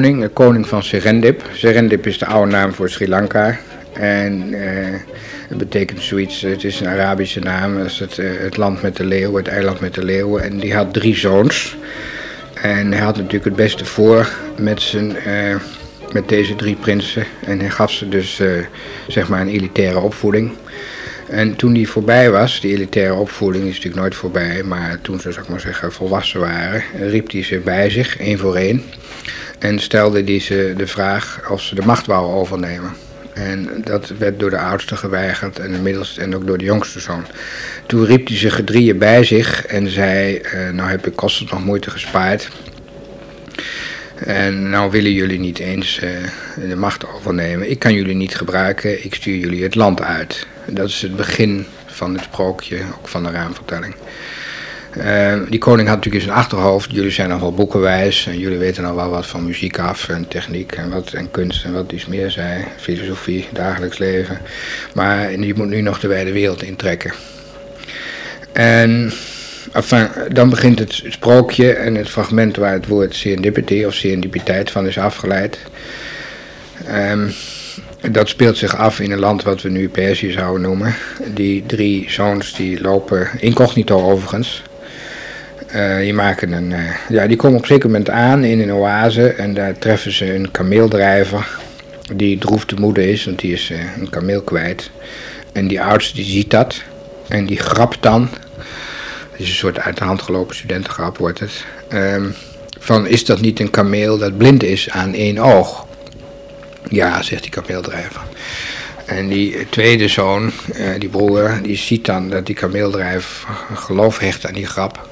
was eens een koning, koning van Serendip. Serendip is de oude naam voor Sri Lanka. En uh, het betekent zoiets, het is een Arabische naam, het, uh, het land met de leeuwen, het eiland met de leeuwen. En die had drie zoons. En hij had natuurlijk het beste voor met, zijn, met deze drie prinsen. En hij gaf ze dus zeg maar een elitaire opvoeding. En toen die voorbij was, die elitaire opvoeding is natuurlijk nooit voorbij, maar toen ze, zou ik maar zeggen, volwassen waren, riep hij ze bij zich, één voor één. En stelde hij ze de vraag of ze de macht wouden overnemen. En dat werd door de oudste geweigerd en de middelste en ook door de jongste zoon. Toen riep hij ze gedrieën bij zich en zei, uh, nou heb ik kosten nog moeite gespaard. En nou willen jullie niet eens uh, de macht overnemen. Ik kan jullie niet gebruiken, ik stuur jullie het land uit. Dat is het begin van het sprookje, ook van de raamvertelling. Uh, die koning had natuurlijk in zijn achterhoofd, jullie zijn nog wel boekenwijs en jullie weten nog wel wat van muziek af en techniek en, wat, en kunst en wat iets meer zei, filosofie, dagelijks leven. Maar je moet nu nog de wijde wereld intrekken. En dan begint het sprookje en het fragment waar het woord serendipity of serendipiteit van is afgeleid. Um, dat speelt zich af in een land wat we nu Perzië zouden noemen. Die drie zoons die lopen incognito overigens. Uh, die, maken een, uh, ja, die komen op een zeker moment aan in een oase en daar treffen ze een kameeldrijver die droef te moede is, want die is uh, een kameel kwijt. En die oudste die ziet dat en die grapt dan, het is een soort uit de hand gelopen studentengrap wordt het, um, van is dat niet een kameel dat blind is aan één oog? Ja, zegt die kameeldrijver. En die tweede zoon, die broer, die ziet dan dat die kameeldrijver geloof hecht aan die grap.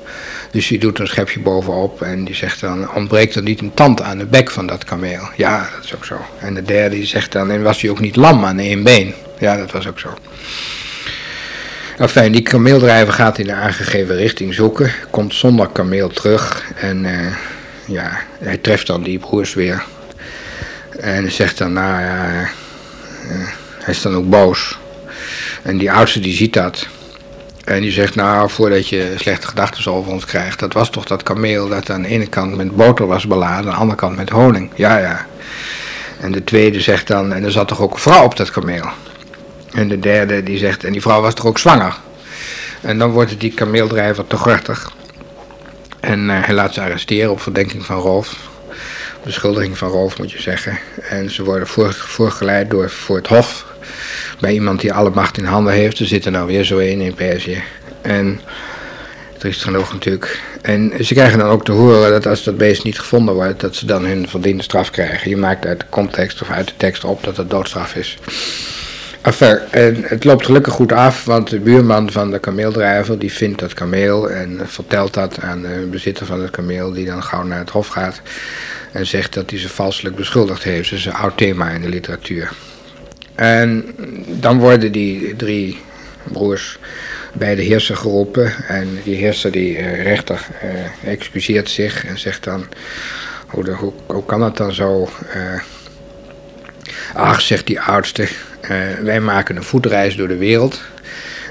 Dus die doet een schepje bovenop en die zegt dan, ontbreekt er niet een tand aan de bek van dat kameel? Ja, dat is ook zo. En de derde die zegt dan, en was hij ook niet lam aan één been? Ja, dat was ook zo. Enfin, die kameeldrijver gaat in de aangegeven richting zoeken, komt zonder kameel terug en uh, ja, hij treft dan die broers weer. En zegt dan, nou ja, uh, hij is dan ook boos. En die oudste die ziet dat. En die zegt, nou, voordat je slechte gedachten over ons krijgt, dat was toch dat kameel dat aan de ene kant met boter was beladen, aan de andere kant met honing. Ja, ja. En de tweede zegt dan, en er zat toch ook een vrouw op dat kameel. En de derde die zegt, en die vrouw was toch ook zwanger. En dan wordt die kameeldrijver te gortig. En uh, hij laat ze arresteren op verdenking van roof. Beschuldiging van roof moet je zeggen. En ze worden voor, voorgeleid door, voor het hof bij iemand die alle macht in handen heeft. Er zit er nou weer zo een in Perzië. En er is genoeg natuurlijk. En ze krijgen dan ook te horen dat als dat beest niet gevonden wordt, dat ze dan hun verdiende straf krijgen. Je maakt uit de context of uit de tekst op dat het doodstraf is. Enfin, en het loopt gelukkig goed af, want de buurman van de kameeldrijver die vindt dat kameel en vertelt dat aan de bezitter van het kameel, die dan gauw naar het hof gaat en zegt dat hij ze valselijk beschuldigd heeft. Dat is een oud thema in de literatuur. En dan worden die drie broers bij de heerser geroepen. En die heerser, die uh, rechter, uh, excuseert zich en zegt dan... Hoe, hoe, kan dat dan zo? Uh, ach, zegt die oudste, wij maken een voetreis door de wereld...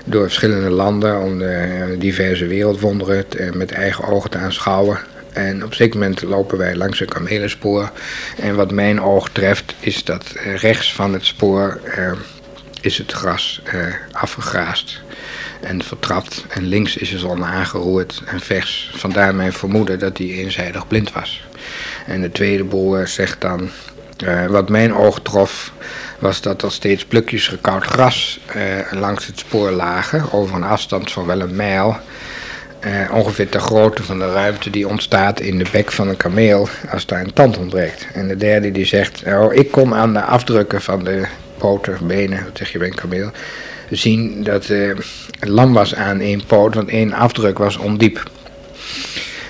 Door verschillende landen om de diverse wereldwonderen met eigen ogen te aanschouwen. En op een zeker moment lopen wij langs een kamelenspoor. En wat mijn oog treft is dat uh, rechts van het spoor uh, is het gras uh, afgegraast en vertrapt. En links is het al aangeroerd en vers. Vandaar mijn vermoeden dat hij eenzijdig blind was. En de tweede broer zegt dan... wat mijn oog trof was dat er steeds plukjes gekoud gras langs het spoor lagen... over een afstand van wel een mijl... Uh, ongeveer de grootte van de ruimte die ontstaat in de bek van een kameel als daar een tand ontbreekt. En de derde die zegt, oh, ik kom aan de afdrukken van de poten, benen, wat zeg je bij een kameel, zien dat uh, het lam was aan één poot, want één afdruk was ondiep.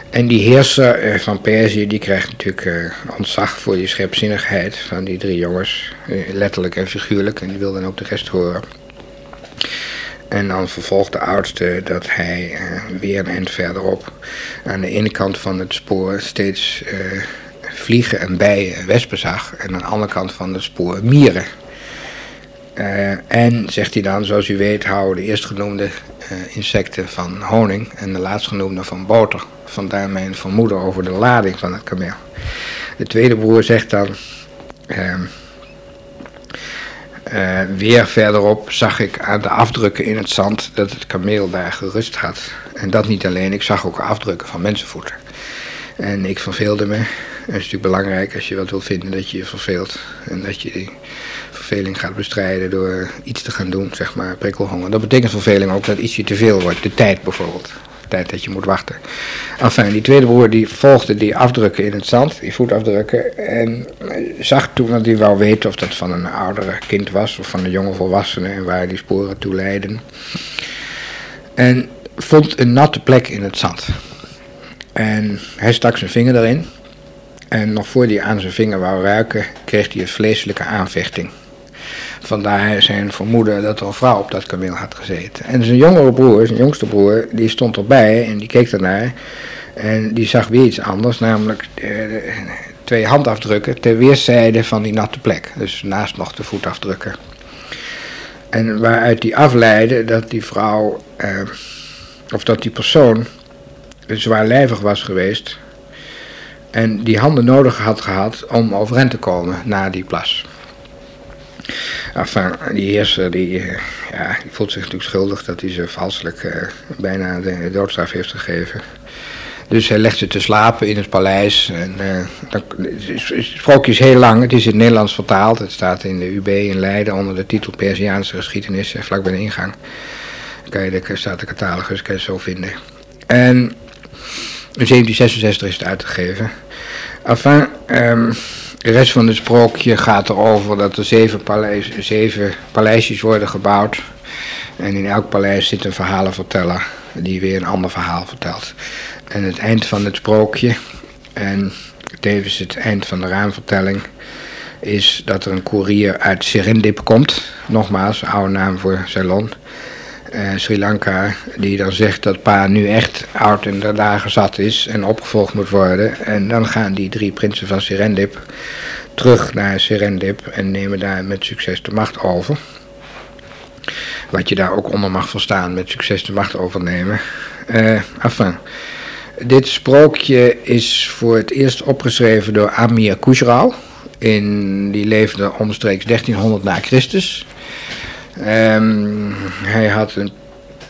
En die heerser uh, van Perzië, die krijgt natuurlijk ontzag voor die scherpzinnigheid van die drie jongens, letterlijk en figuurlijk, en die wil dan ook de rest horen. En dan vervolgt de oudste dat hij uh, weer een verderop aan de ene kant van het spoor steeds uh, vliegen en bijen en wespen zag. En aan de andere kant van het spoor mieren. Uh, en, zegt hij dan, zoals u weet houden de eerstgenoemde insecten van honing en de laatstgenoemde van boter. Vandaar mijn vermoeden over de lading van het kameel. De tweede broer zegt dan. Eh, weer verderop zag ik aan de afdrukken in het zand dat het kameel daar gerust had. En dat niet alleen, ik zag ook afdrukken van mensenvoeten. En ik verveelde me. Het is natuurlijk belangrijk als je wat wilt vinden dat je je verveelt. En dat je die verveling gaat bestrijden door iets te gaan doen, zeg maar, prikkelhonger. Dat betekent verveling ook dat ietsje te veel wordt. De tijd bijvoorbeeld. Tijd dat je moet wachten. Enfin, die tweede broer die volgde die afdrukken in het zand, die voetafdrukken. En zag toen dat hij wou weten of dat van een oudere kind was of van een jonge volwassene en waar die sporen toe leidden. En vond een natte plek in het zand. En hij stak zijn vinger erin. En nog voor hij aan zijn vinger wou ruiken, kreeg hij een vleeselijke aanvechting. Vandaar zijn vermoeden dat er een vrouw op dat kameel had gezeten. En zijn jongere broer, zijn jongste broer, die stond erbij en die keek ernaar. En die zag weer iets anders, namelijk eh, twee handafdrukken ter weerszijden van die natte plek. Dus naast nog de voetafdrukken. En waaruit die afleidde dat die vrouw, eh, of dat die persoon zwaarlijvig was geweest. En die handen nodig had gehad om overeind te komen na die plas. Enfin, die heerser die, eh, ja, die voelt zich natuurlijk schuldig dat hij ze valselijk eh, bijna de doodstraf heeft gegeven. Dus hij legt ze te slapen in het paleis. En, eh, dan, het sprookje is heel lang, het is in het Nederlands vertaald. Het staat in de UB in Leiden onder de titel Persiaanse geschiedenis, vlak bij de ingang. Kan je de, staat de catalogus, kan je zo vinden. En in 1766 is het uitgegeven. Enfin, ehm, de rest van het sprookje gaat erover dat er zeven, paleis, zeven paleisjes worden gebouwd. En in elk paleis zit een verhalenverteller die weer een ander verhaal vertelt. En het eind van het sprookje, en tevens het eind van de raamvertelling, is dat er een koerier uit Serendip komt. Nogmaals, oude naam voor Ceylon. Eh, Sri Lanka, die dan zegt dat pa nu echt oud in de dagen zat is en opgevolgd moet worden. En dan gaan die drie prinsen van Serendip terug naar Serendip en nemen daar met succes de macht over. Wat je daar ook onder mag verstaan, met succes de macht overnemen. Enfin, dit sprookje is voor het eerst opgeschreven door Amir Khusrau. In, die leefde omstreeks 1300 na Christus. Ehm, hij had een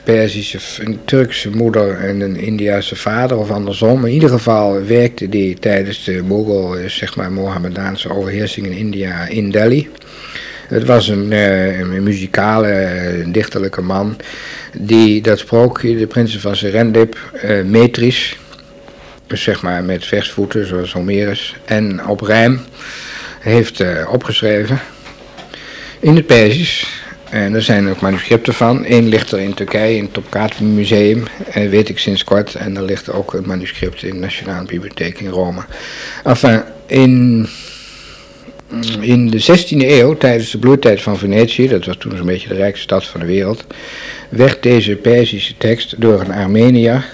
Perzische, een Turkse moeder en een Indiase vader of andersom. In ieder geval werkte hij tijdens de Mughal, eh, zeg maar, Mohammedaanse overheersing in India in Delhi. Het was een, eh, muzikale, dichterlijke man die dat sprookje, de prinsen van Serendip, eh, metrisch, dus zeg maar met versvoeten zoals Homerus, en op rijm heeft opgeschreven in het Perzisch. En er zijn ook manuscripten van. Eén ligt er in Turkije, in het Topkapi Museum, eh, weet ik sinds kort. En er ligt ook een manuscript in de Nationale Bibliotheek in Rome. Enfin, in, in de 16e eeuw, tijdens de bloeitijd van Venetië, dat was toen zo'n beetje de rijkste stad van de wereld, werd deze Perzische tekst door een Armenier,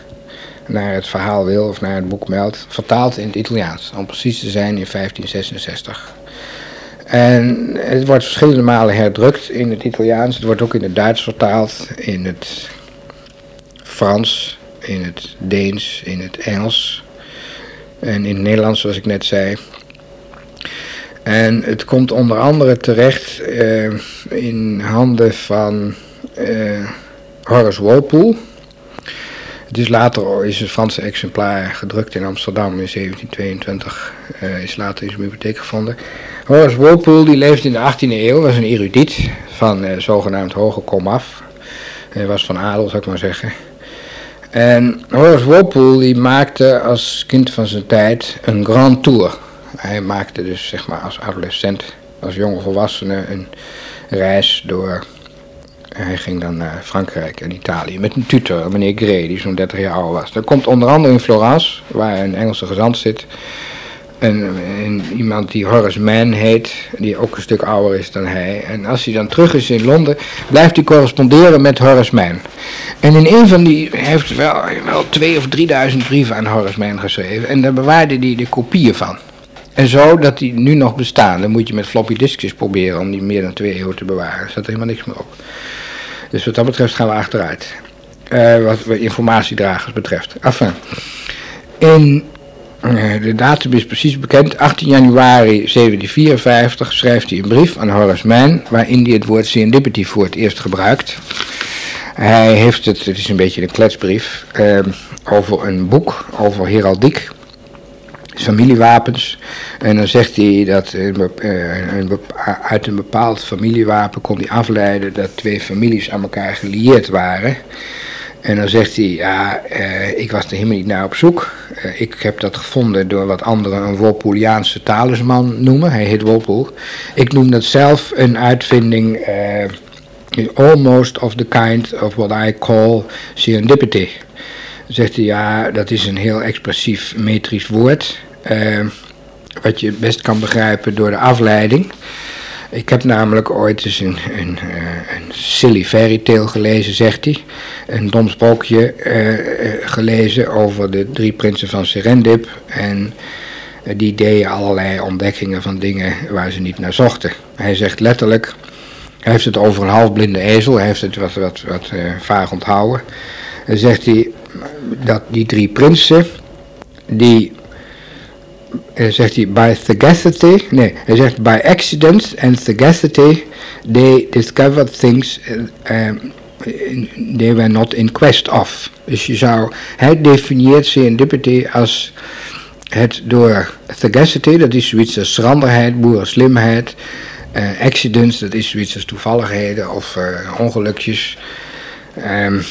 naar het verhaal wil of naar het boek meldt, vertaald in het Italiaans. Om precies te zijn in 1566. En het wordt verschillende malen herdrukt in het Italiaans. Het wordt ook in het Duits vertaald, in het Frans, in het Deens, in het Engels. En in het Nederlands, zoals ik net zei. En het komt onder andere terecht eh, in handen van eh, Horace Walpole. Is later is het Franse exemplaar gedrukt in Amsterdam in 1722. eh, is later in zijn bibliotheek gevonden. Horace Walpole die leefde in de 18e eeuw, was een erudiet van eh, zogenaamd hoge komaf. Hij was van adel, zou ik maar zeggen. En Horace Walpole die maakte als kind van zijn tijd een grand tour. Hij maakte dus zeg maar als adolescent, als jonge volwassene een reis door... Hij ging dan naar Frankrijk en Italië met een tutor, meneer Gray, die zo'n 30 jaar oud was. Dat komt onder andere in Florence, waar een Engelse gezant zit. En, en iemand die Horace Mann heet, die ook een stuk ouder is dan hij. En als hij dan terug is in Londen, blijft hij corresponderen met Horace Mann. En in een van die, hij heeft wel, wel twee of drieduizend brieven aan Horace Mann geschreven. En daar bewaarde hij de kopieën van. En zo dat die nu nog bestaan. Dan moet je met floppy diskjes proberen om die meer dan twee eeuwen te bewaren. Er staat helemaal niks meer op. Dus wat dat betreft gaan we achteruit. Eh, wat informatiedragers betreft. Enfin. In de datum is precies bekend. 18 januari 1754 schrijft hij een brief aan Horace Mann, waarin hij het woord serendipity voor het eerst gebruikt. Hij heeft het, het is een beetje een kletsbrief, uh, over een boek over heraldiek, familiewapens. En dan zegt hij dat een, uit een bepaald familiewapen kon hij afleiden dat twee families aan elkaar gelieerd waren. En dan zegt hij, ja, uh, ik was er helemaal niet naar op zoek. Uh, ik heb dat gevonden door wat anderen een Walpooliaanse talisman noemen. Hij heet Walpole. Ik noem dat zelf een uitvinding, uh, almost of the kind of what I call serendipity. Zegt hij, ja, dat is een heel expressief metrisch woord. wat je best kan begrijpen door de afleiding. Ik heb namelijk ooit eens een, een, een silly fairy tale gelezen, zegt hij een dom sprookje uh, gelezen over de drie prinsen van Serendip. En die deden allerlei ontdekkingen van dingen waar ze niet naar zochten. Hij zegt letterlijk, hij heeft het over een halfblinde ezel, hij heeft het wat, wat, wat vaag onthouden. Dan zegt hij dat die drie prinsen, die zegt hij, by sagacity, nee, hij zegt by accident and sagacity, they discovered things um, they were not in quest of. Dus je zou, hij definieert serendipity als het door sagacity, dat is zoiets als schranderheid, boerenslimheid, uh, accidents, dat is zoiets als toevalligheden of uh, ongelukjes. Um,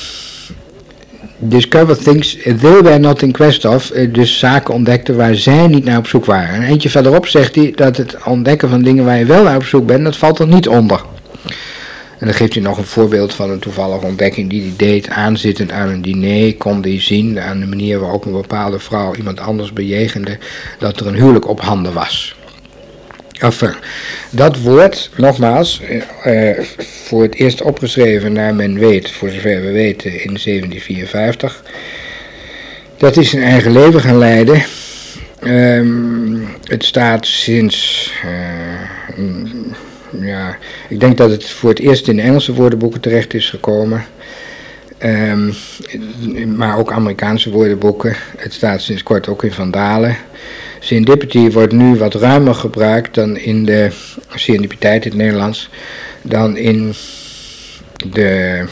discover things they were not in quest of, uh, dus zaken ontdekte waar zij niet naar op zoek waren. En eentje verderop zegt hij dat het ontdekken van dingen waar je wel naar op zoek bent, dat valt er niet onder. En dan geeft hij nog een voorbeeld van een toevallige ontdekking die hij deed. Aanzittend aan een diner kon hij zien aan de manier waarop een bepaalde vrouw iemand anders bejegende dat er een huwelijk op handen was. Enfin, dat woord, nogmaals, uh, voor het eerst opgeschreven naar men weet, voor zover we weten, in 1754. Dat is zijn eigen leven gaan leiden. Um, het staat sinds uh, ja, ik denk dat het voor het eerst in Engelse woordenboeken terecht is gekomen. Um, maar ook Amerikaanse woordenboeken. Het staat sinds kort ook in Vandalen. Serendipity wordt nu wat ruimer gebruikt dan in de serendipiteit in het Nederlands. Dan in de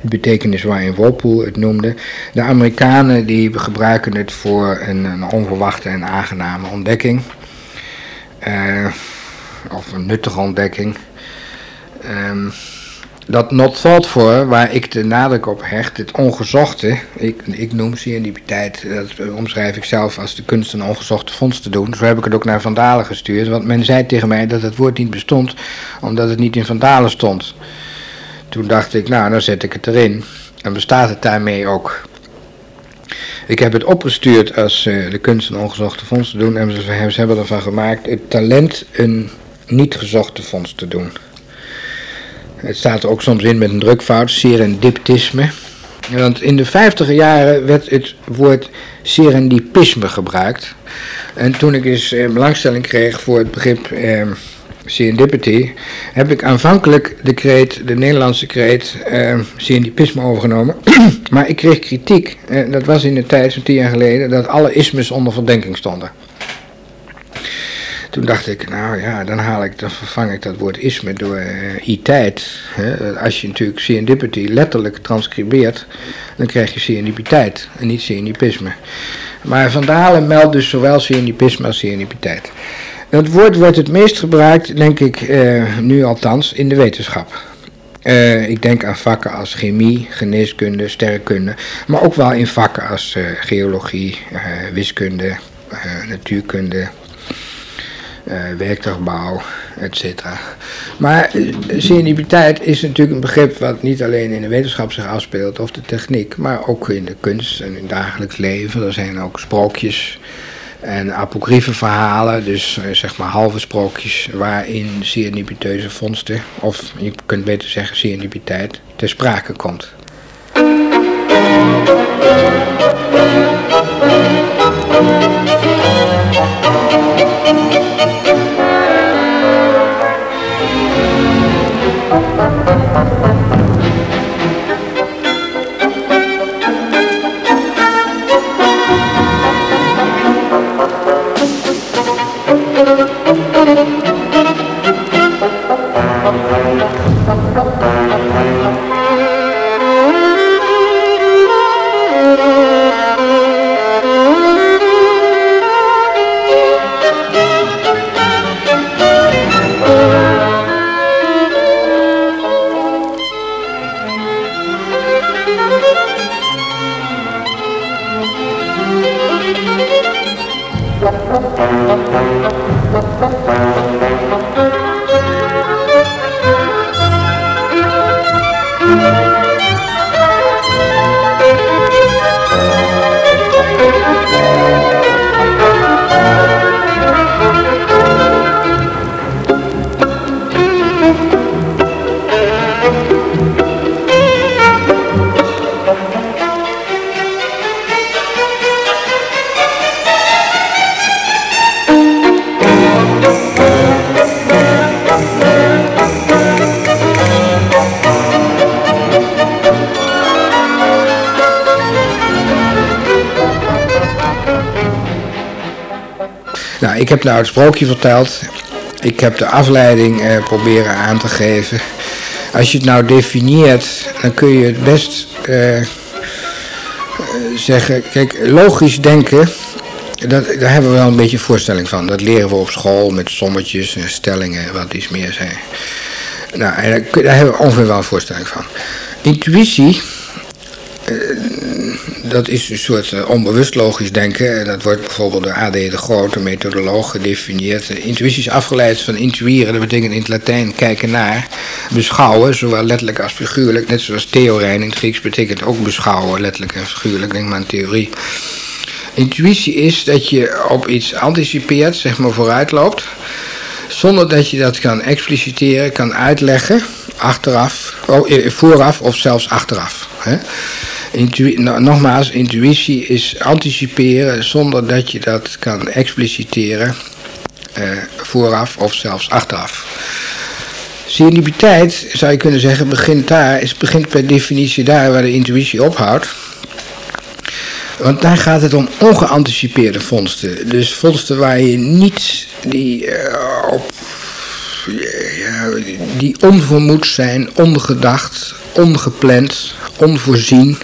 betekenis waarin Walpole het noemde. De Amerikanen die gebruiken het voor een, een onverwachte en aangename ontdekking. Uh, of een nuttige ontdekking. Um, dat not thought for, waar ik de nadruk op hecht, het ongezochte, ik, ik noem serendipiteit, dat omschrijf ik zelf als de kunst een ongezochte fonds te doen. Zo heb ik het ook naar Vandalen gestuurd, want men zei tegen mij dat het woord niet bestond, omdat het niet in Vandalen stond. Toen dacht ik, nou, dan zet ik het erin. En bestaat het daarmee ook. Ik heb het opgestuurd als uh, de kunst een ongezochte fonds te doen en ze, ze hebben ervan gemaakt het talent een niet gezochte fonds te doen. Het staat er ook soms in met een drukfout, serendiptisme. Want in de vijftiger jaren werd het woord serendipisme gebruikt. En toen ik eens eh, belangstelling kreeg voor het begrip eh, serendipity, heb ik aanvankelijk de kreet, de Nederlandse kreet, eh, serendipisme overgenomen. maar ik kreeg kritiek, eh, dat was in de tijd, zo'n tien jaar geleden, dat alle ismes onder verdenking stonden. Toen dacht ik, nou ja, dan, haal ik, dan vervang ik dat woord isme door uh, i-tijd. Als je natuurlijk serendipity letterlijk transcribeert, dan krijg je serendipiteit en niet serendipisme. Maar Van Dalen meldt dus zowel serendipisme als serendipiteit. Het woord wordt het meest gebruikt, denk ik, uh, nu althans, in de wetenschap. Uh, ik denk aan vakken als chemie, geneeskunde, sterrenkunde, maar ook wel in vakken als uh, geologie, wiskunde, natuurkunde, eh, werktuigbouw, etc. Maar eh, serendipiteit is natuurlijk een begrip wat niet alleen in de wetenschap zich afspeelt of de techniek, maar ook in de kunst en in het dagelijks leven. Er zijn ook sprookjes en apocryfe verhalen, dus eh, zeg maar halve sprookjes, waarin serendipiteuze vondsten, of je kunt beter zeggen serendipiteit, ter sprake komt. Thank you. Ik heb nou het sprookje verteld. Ik heb de afleiding eh, proberen aan te geven. Als je het nou definieert, dan kun je het best eh, eh, zeggen. Kijk, logisch denken, dat, daar hebben we wel een beetje voorstelling van. Dat leren we op school met sommetjes en stellingen, wat iets meer zijn. Nou, daar, daar hebben we ongeveer wel een voorstelling van. Intuïtie dat is een soort uh, onbewust logisch denken. Dat wordt bijvoorbeeld door A.D. de Grote, methodoloog, gedefinieerd. Intuïtie is afgeleid van intuïeren, dat betekent in het Latijn kijken naar. Beschouwen, zowel letterlijk als figuurlijk. Net zoals theorijn in het Grieks betekent ook beschouwen, letterlijk en figuurlijk. Denk maar aan theorie. Intuïtie is dat je op iets anticipeert, zeg maar vooruit loopt. Zonder dat je dat kan expliciteren, kan uitleggen, achteraf, oh, eh, vooraf of zelfs achteraf. Hè? Nou, nogmaals, intuïtie is anticiperen zonder dat je dat kan expliciteren eh, vooraf of zelfs achteraf. Serendipiteit, zou je kunnen zeggen, begint daar, is, begint per definitie daar waar de intuïtie ophoudt. Want daar gaat het om ongeanticipeerde vondsten. Dus vondsten waar je niet die, uh, op, ja, die onvermoed zijn, ongedacht, ongepland, onvoorzien,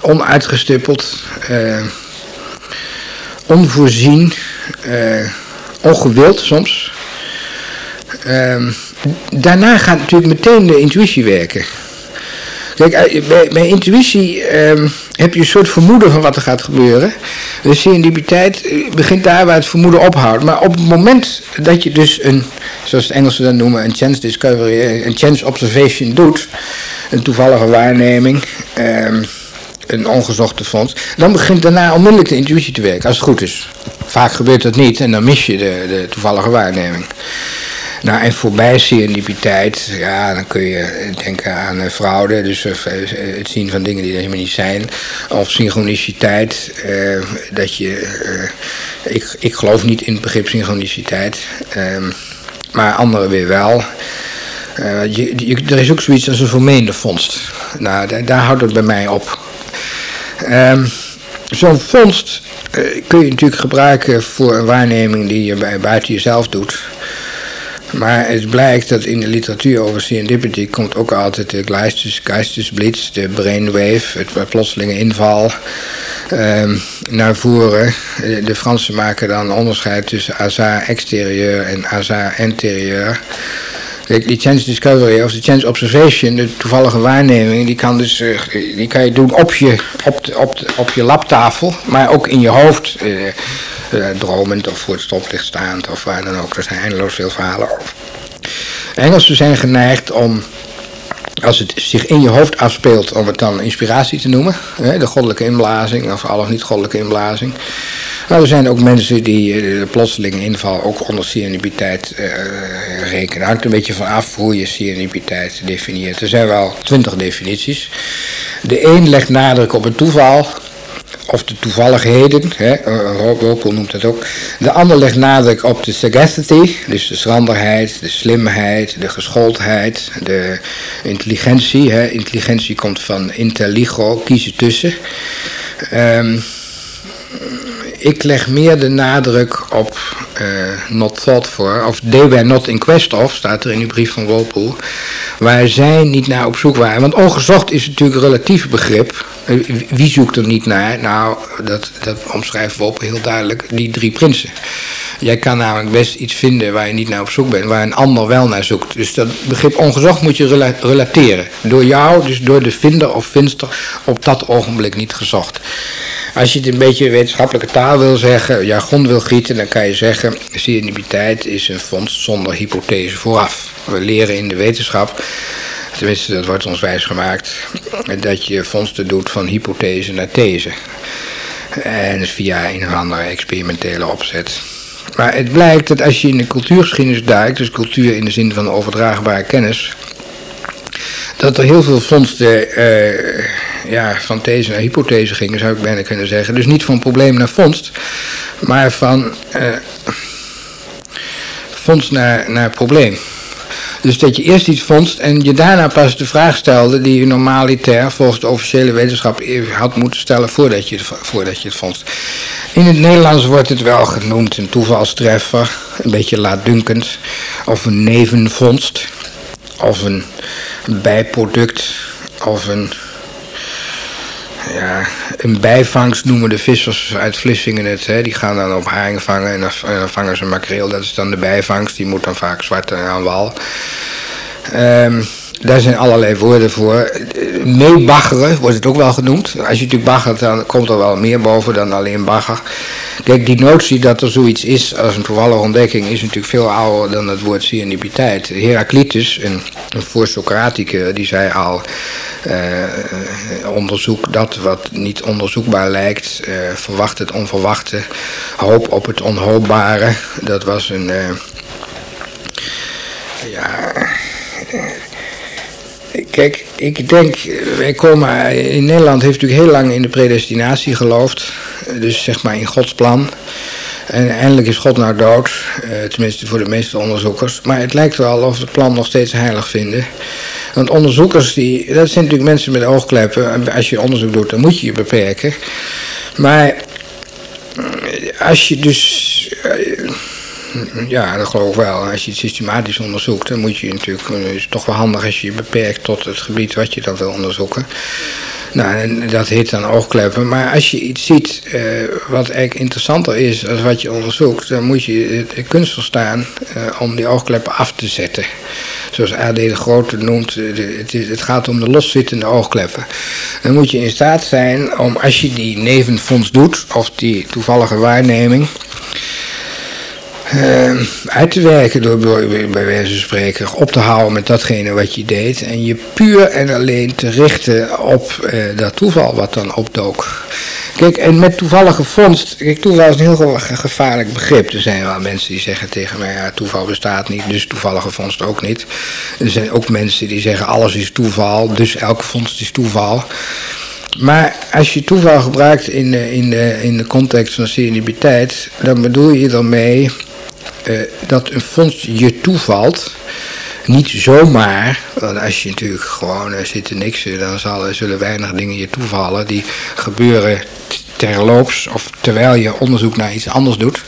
onuitgestippeld, uh, onvoorzien, uh, ongewild soms. Uh, daarna gaat natuurlijk meteen de intuïtie werken. Kijk, eh, bij, intuïtie ehm, heb je een soort vermoeden van wat er gaat gebeuren. Dus serendipiteit begint daar waar het vermoeden ophoudt. Maar op het moment dat je dus een, zoals het Engelsen dan noemen, een chance discovery, een chance observation doet, een toevallige waarneming, ehm, een ongezochte fonds, dan begint daarna onmiddellijk de intuïtie te werken, als het goed is. Vaak gebeurt dat niet en dan mis je de, de toevallige waarneming. Nou, en voorbij serendipiteit, ja, dan kun je denken aan uh, fraude, dus uh, het zien van dingen die er helemaal niet zijn. Of synchroniciteit, dat je, ik, ik geloof niet in het begrip synchroniciteit, ehm, maar anderen weer wel. Uh, je, er is ook zoiets als een vermeende vondst. Nou, daar, daar houdt het bij mij op. Um, Zo'n vondst kun je natuurlijk gebruiken voor een waarneming die je buiten jezelf doet. Maar het blijkt dat in de literatuur over serendipity komt ook altijd de geistes, geistesblitz, de brainwave, het plotselinge inval uh, naar voren. De Fransen maken dan onderscheid tussen hasard exterieur en hasard interieur die chance discovery of de chance observation, de toevallige waarneming, die kan, dus, uh, die kan je doen op je, op, de, op, de, op je labtafel, maar ook in je hoofd. Uh, dromend of voor het stoplicht staand of waar dan ook. Er zijn eindeloos veel verhalen over. Engelsen zijn geneigd om, als het zich in je hoofd afspeelt, om het dan inspiratie te noemen. de goddelijke inblazing of al of niet goddelijke inblazing. Nou, er zijn ook mensen die eh, de plotselinge inval ook onder serendipiteit uh, rekenen. Hangt een beetje vanaf hoe je serendipiteit definieert. Er zijn wel twintig definities. De een legt nadruk op het toeval, of de toevalligheden, hè, noemt dat ook. De ander legt nadruk op de sagacity, dus de schranderheid, de slimheid, de geschooldheid, de intelligentie. Hè. Intelligentie komt van intelligo, kiezen tussen. Um, ik leg meer de nadruk op not thought for, of they were not in quest of, staat er in die brief van Walpole, waar zij niet naar op zoek waren. Want ongezocht is natuurlijk een relatief begrip. Eh, wie zoekt er niet naar? Nou, dat, dat omschrijft Walpole heel duidelijk, die drie prinsen. Jij kan namelijk best iets vinden waar je niet naar op zoek bent, waar een ander wel naar zoekt. Dus dat begrip ongezocht moet je relateren. Door jou, dus door de vinder of vinster, op dat ogenblik niet gezocht. Als je het een beetje wetenschappelijke taal wil zeggen, jargon wil gieten, dan kan je zeggen: serendipiteit is een fonds zonder hypothese vooraf. We leren in de wetenschap, tenminste dat wordt ons wijsgemaakt, dat je vondsten doet van hypothese naar these. En via een of andere experimentele opzet. Maar het blijkt dat als je in de cultuurgeschiedenis duikt, dus cultuur in de zin van overdraagbare kennis, dat er heel veel vondsten uh, ja, van these naar hypothese gingen, zou ik bijna kunnen zeggen. Dus niet van probleem naar vondst, maar van uh, vondst naar, naar probleem. Dus dat je eerst iets vondst en je daarna pas de vraag stelde die je normaliter volgens de officiële wetenschap had moeten stellen voordat je, voordat je het vondst. In het Nederlands wordt het wel genoemd een toevalstreffer, een beetje laatdunkend, of een nevenvondst, of een bijproduct, of een ja, een bijvangst noemen de vissers uit Vlissingen het. Hè. Die gaan dan op haring vangen en dan, vangen ze makreel. Dat is dan de bijvangst. Die moet dan vaak zwart aan wal. Um, daar zijn allerlei woorden voor. Meebaggeren wordt het ook wel genoemd. Als je natuurlijk baggert, dan komt er wel meer boven dan alleen bagger. Kijk, die notie dat er zoiets is als een toevallige ontdekking... is natuurlijk veel ouder dan het woord serendipiteit. Heraclitus, een, voor-Socraticus, die zei al... Uh, onderzoek dat wat niet onderzoekbaar lijkt. Uh, verwacht het onverwachte. Hoop op het onhoopbare. Dat was een... Uh, ja Kijk, ik denk, wij komen, in Nederland heeft natuurlijk heel lang in de predestinatie geloofd. Dus zeg maar in Gods plan. En eindelijk is God nou dood, eh, tenminste voor de meeste onderzoekers. Maar het lijkt wel of het plan nog steeds heilig vinden. Want onderzoekers, die, dat zijn natuurlijk mensen met oogkleppen. Als je onderzoek doet, dan moet je je beperken. Maar als je dus eh, ja, dat geloof ik wel. Als je het systematisch onderzoekt, dan moet je natuurlijk, eh, is het toch wel handig als je je beperkt tot het gebied wat je dan wil onderzoeken. Nou, en dat heet dan oogkleppen. Maar als je iets ziet uh, wat eigenlijk interessanter is als wat je onderzoekt, dan moet je de kunst verstaan uh, om die oogkleppen af te zetten. Zoals A.D. de Grote noemt, het, is, het gaat om de loszittende oogkleppen. Dan moet je in staat zijn om, als je die nevenfonds doet, of die toevallige waarneming, uh, uit te werken door bij wijze van spreken op te houden met datgene wat je deed en je puur en alleen te richten op uh, dat toeval wat dan opdook. Kijk, en met toevallige vondst, kijk, toeval is een heel gevaarlijk begrip. Er zijn wel mensen die zeggen tegen mij, ja, toeval bestaat niet, dus toevallige vondst ook niet. Er zijn ook mensen die zeggen, alles is toeval, dus elke vondst is toeval. Maar als je toeval gebruikt in de, in de, in de context van serendipiteit, dan bedoel je ermee uh, dat een fonds je toevalt. Niet zomaar, want als je natuurlijk gewoon uh, zit te niks, dan zal, zullen weinig dingen je toevallen. Die gebeuren terloops of terwijl je onderzoek naar iets anders doet.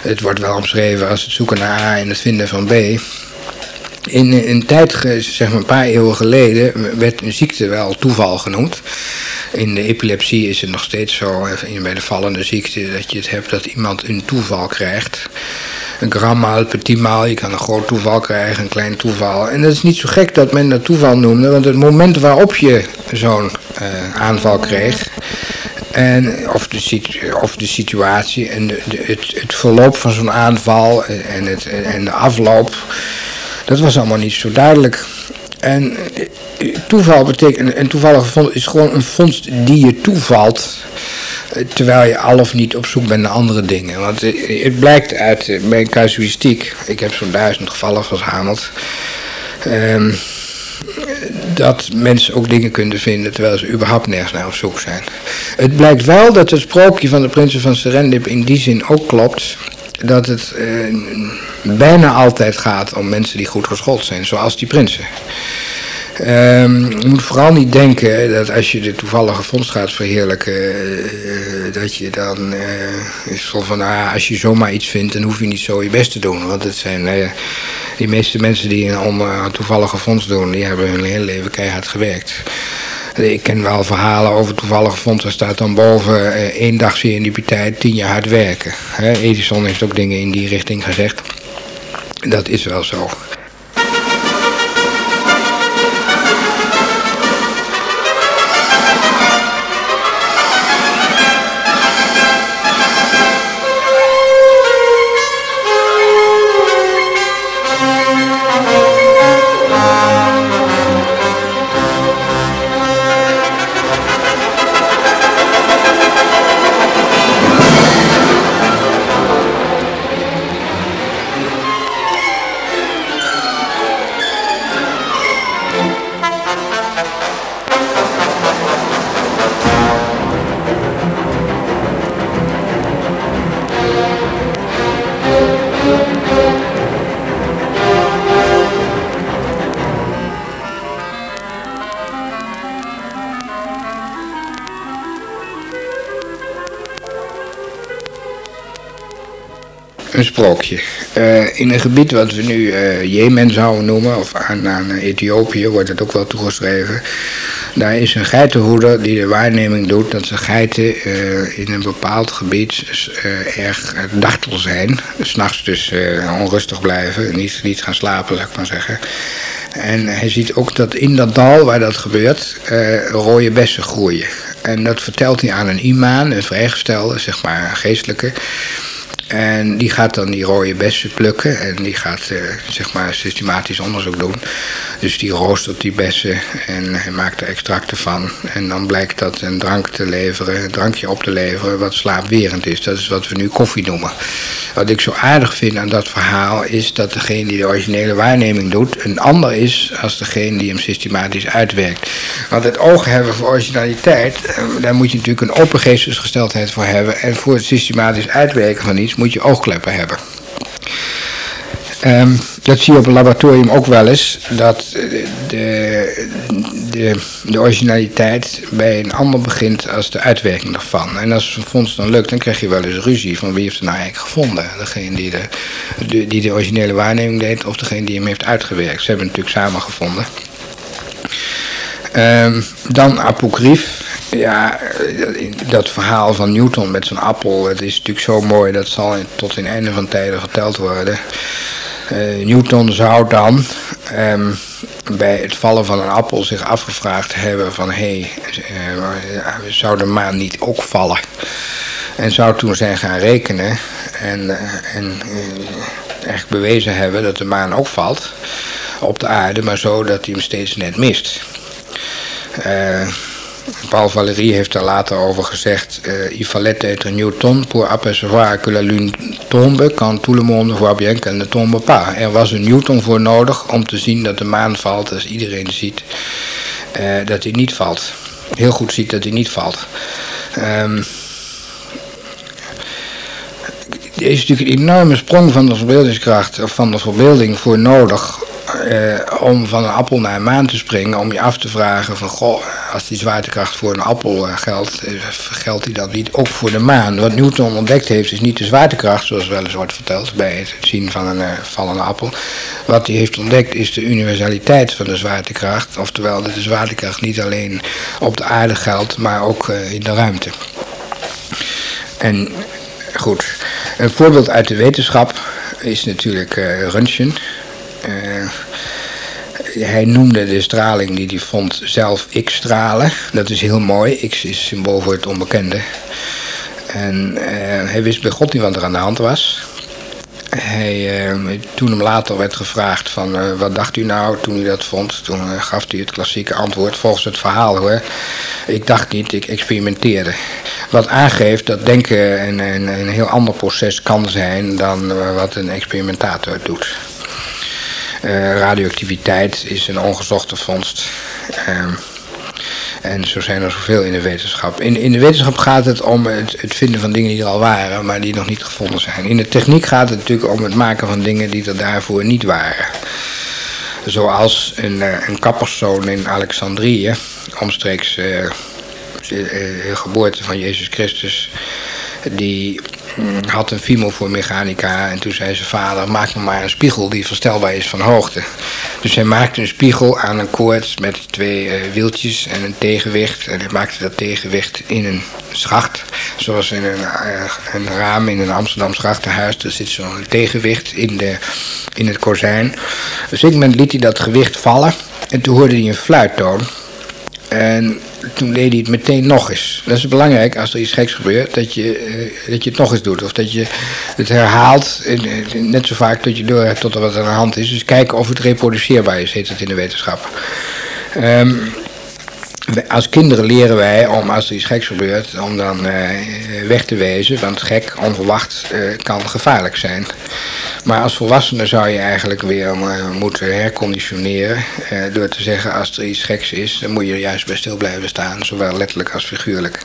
Het wordt wel omschreven als het zoeken naar A en het vinden van B. In een tijd, zeg maar een paar eeuwen geleden, werd een ziekte wel toeval genoemd. In de epilepsie is het nog steeds zo, bij de vallende ziekte, dat je het hebt dat iemand een toeval krijgt een grammaal, petimaal. Je kan een groot toeval krijgen, een klein toeval. En dat is niet zo gek dat men dat toeval noemde, want het moment waarop je zo'n uh, aanval kreeg, en of, de, of de situatie en de, het, het verloop van zo'n aanval en, het, en de afloop, dat was allemaal niet zo duidelijk. En eh, toeval betekent, een toevallige vondst is gewoon een vondst die je toevalt terwijl je al of niet op zoek bent naar andere dingen. Want het blijkt uit eh, mijn casuïstiek, ik heb zo'n duizend gevallen verzameld, um, dat mensen ook dingen kunnen vinden terwijl ze überhaupt nergens naar op zoek zijn. Het blijkt wel dat het sprookje van de prinsen van Serendip in die zin ook klopt, dat het uh, bijna altijd gaat om mensen die goed geschoold zijn, zoals die prinsen. Um, je moet vooral niet denken dat als je de toevallige vondst gaat verheerlijken, uh, dat je dan is van, ah, als je zomaar iets vindt, dan hoef je niet zo je best te doen. Want het zijn uh, die meeste mensen die een toevallige vondst doen, die hebben hun hele leven keihard gewerkt. Ik ken wel verhalen over toevallige vondsten, staat dan boven één dag serendipiteit, tien jaar hard werken. Edison heeft ook dingen in die richting gezegd. Dat is wel zo. Sprookje. Eh, in een gebied wat we nu uh, Jemen zouden noemen, of aan, aan, Ethiopië wordt het ook wel toegeschreven. Daar is een geitenhoeder die de waarneming doet dat de geiten in een bepaald gebied erg dartel zijn. S'nachts dus onrustig blijven, niet, niet gaan slapen, zou ik maar zeggen. En hij ziet ook dat in dat dal waar dat gebeurt, rode bessen groeien. En dat vertelt hij aan een imam, een vrijgestelde, zeg maar een geestelijke. En die gaat dan die rode bessen plukken en die gaat uh, zeg maar systematisch onderzoek doen. Dus die roostert die bessen en hij maakt er extracten van. En dan blijkt dat een drank te leveren, een drankje op te leveren wat slaapwerend is. Dat is wat we nu koffie noemen. Wat ik zo aardig vind aan dat verhaal is dat degene die de originele waarneming doet een ander is als degene die hem systematisch uitwerkt. Want het oog hebben voor originaliteit, eh, daar moet je natuurlijk een open geestesgesteldheid voor hebben. En voor het systematisch uitwerken van iets moet je oogkleppen hebben. Um, dat zie je op een laboratorium ook wel eens, dat de, de, de, originaliteit bij een ander begint als de uitwerking ervan. En als een fonds dan lukt, dan krijg je wel eens ruzie van wie heeft het nou eigenlijk gevonden. Degene die de, die de originele waarneming deed of degene die hem heeft uitgewerkt. Ze hebben het natuurlijk samen gevonden. Um, dan apocryf. Ja, dat verhaal van Newton met zijn appel, het is natuurlijk zo mooi, dat zal tot in einde van tijden verteld worden. Uh, Newton zou dan um, bij het vallen van een appel zich afgevraagd hebben van hé, hey, uh, zou de maan niet ook vallen? En zou toen zijn gaan rekenen en, en echt bewezen hebben dat de maan ook valt op de aarde, maar zo dat hij hem steeds net mist. Paul Valéry heeft daar later over gezegd: uh, Il fallait Newton pour apercevoir que la lune tombe quand tout le monde voit bien qu'elle ne tombe pas. Er was een Newton voor nodig om te zien dat de maan valt als iedereen ziet uh, dat hij niet valt. Heel goed ziet dat hij niet valt. Um, er is natuurlijk een enorme sprong van de verbeeldingskracht, of van de verbeelding voor nodig eh, om van een appel naar een maan te springen, om je af te vragen van, goh, als die zwaartekracht voor een appel uh, geldt, uh, geldt die dan niet ook voor de maan? Wat Newton ontdekt heeft is niet de zwaartekracht, zoals wel eens wordt verteld bij het zien van een vallende appel. Wat hij heeft ontdekt is de universaliteit van de zwaartekracht, oftewel dat de zwaartekracht niet alleen op de aarde geldt, maar ook in de ruimte. En goed, een voorbeeld uit de wetenschap is natuurlijk Röntgen. Uh, hij noemde de straling die hij vond zelf X-stralen. Dat is heel mooi. X is symbool voor het onbekende. En uh, hij wist bij God niet wat er aan de hand was. Hij, uh, toen hem later werd gevraagd van wat dacht u nou toen u dat vond, toen gaf hij het klassieke antwoord volgens het verhaal hoor. Ik dacht niet, ik experimenteerde. Wat aangeeft dat denken een, een, een heel ander proces kan zijn dan wat een experimentator doet. Uh, radioactiviteit is een ongezochte vondst. Uh, en zo zijn er zoveel in de wetenschap. In, in de wetenschap gaat het om het, het, vinden van dingen die er al waren, maar die nog niet gevonden zijn. In de techniek gaat het natuurlijk om het maken van dingen die er daarvoor niet waren. Zoals een, uh, een kapperszoon in Alexandrië, omstreeks de geboorte van Jezus Christus, die had een fimo voor mechanica. En toen zei zijn vader, maak me maar een spiegel die verstelbaar is van hoogte. Dus hij maakte een spiegel aan een koord met twee uh, wieltjes en een tegenwicht. En hij maakte dat tegenwicht in een schacht. Zoals in een, uh, een raam in een Amsterdam schachtenhuis. Er zit zo'n tegenwicht in, de, in het kozijn. Dus ik moment liet hij dat gewicht vallen. En toen hoorde hij een fluittoon. En toen deed hij het meteen nog eens. Dat is belangrijk als er iets geks gebeurt, dat je, uh, dat je het nog eens doet. Of dat je het herhaalt, net zo vaak tot je door tot er wat aan de hand is. Dus kijken of het reproduceerbaar is, heet het in de wetenschap. Um, als kinderen leren wij om als er iets geks gebeurt, om dan uh, weg te wezen. Want gek, onverwacht, uh, kan gevaarlijk zijn. Maar als volwassene zou je eigenlijk weer uh, moeten herconditioneren. door te zeggen als er iets geks is, dan moet je er juist bij stil blijven staan. Zowel letterlijk als figuurlijk.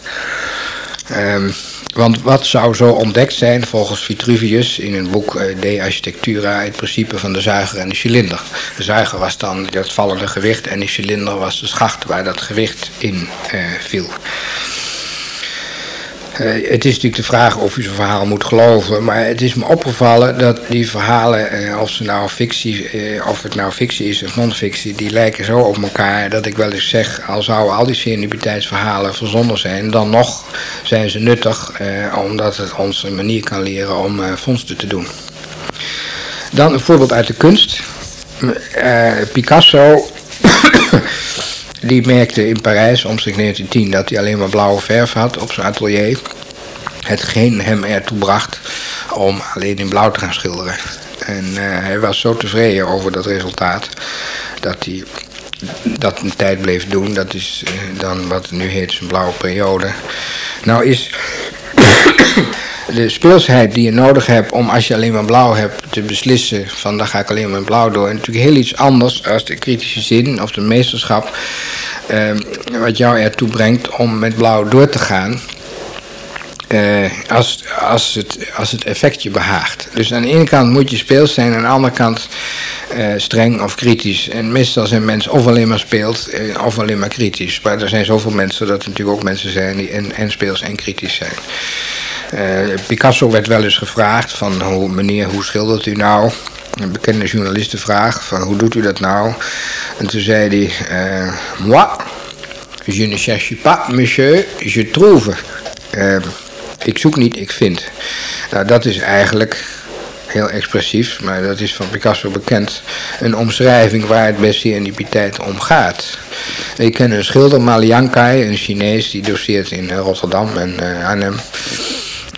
Um, want wat zou zo ontdekt zijn volgens Vitruvius in een boek uh, De Architectura, het principe van de zuiger en de cilinder. De zuiger was dan dat vallende gewicht en de cilinder was de schacht waar dat gewicht in uh, viel. Het is natuurlijk de vraag of u zo'n verhaal moet geloven, maar het is me opgevallen dat die verhalen, of, ze nou fictie, of het nou fictie is of non-fictie, die lijken zo op elkaar dat ik wel eens zeg, al zouden al die serendipiteitsverhalen verzonnen zijn, dan nog zijn ze nuttig, omdat het ons een manier kan leren om vondsten te doen. Dan een voorbeeld uit de kunst. Picasso die merkte in Parijs om zich 1910 dat hij alleen maar blauwe verf had op zijn atelier. Hetgeen hem ertoe bracht om alleen in blauw te gaan schilderen. En uh, hij was zo tevreden over dat resultaat dat hij dat een tijd bleef doen. Dat is uh, dan wat nu heet zijn blauwe periode. Nou is de speelsheid die je nodig hebt om als je alleen maar blauw hebt te beslissen van dan ga ik alleen maar blauw door. En natuurlijk heel iets anders als de kritische zin of de meesterschap uh, wat jou ertoe brengt om met blauw door te gaan. Uh, als, als, het, als het effect je behaagt. Dus aan de ene kant moet je speels zijn, aan de andere kant uh, streng of kritisch. En meestal zijn mensen of alleen maar speelt of alleen maar kritisch. Maar er zijn zoveel mensen dat er natuurlijk ook mensen zijn die en, en speels en kritisch zijn. Uh, Picasso werd wel eens gevraagd van hoe, meneer, hoe schildert u nou? Een bekende journalistenvraag van hoe doet u dat nou? En toen zei hij, uh, moi, je ne cherche pas, monsieur, je trouve. Uh, ik zoek niet, ik vind. Nou, dat is eigenlijk heel expressief, maar dat is van Picasso bekend. Een omschrijving waar het bij serendipiteit om gaat. Ik ken een schilder, Maliankai, een Chinees, die doseert in Rotterdam en Arnhem.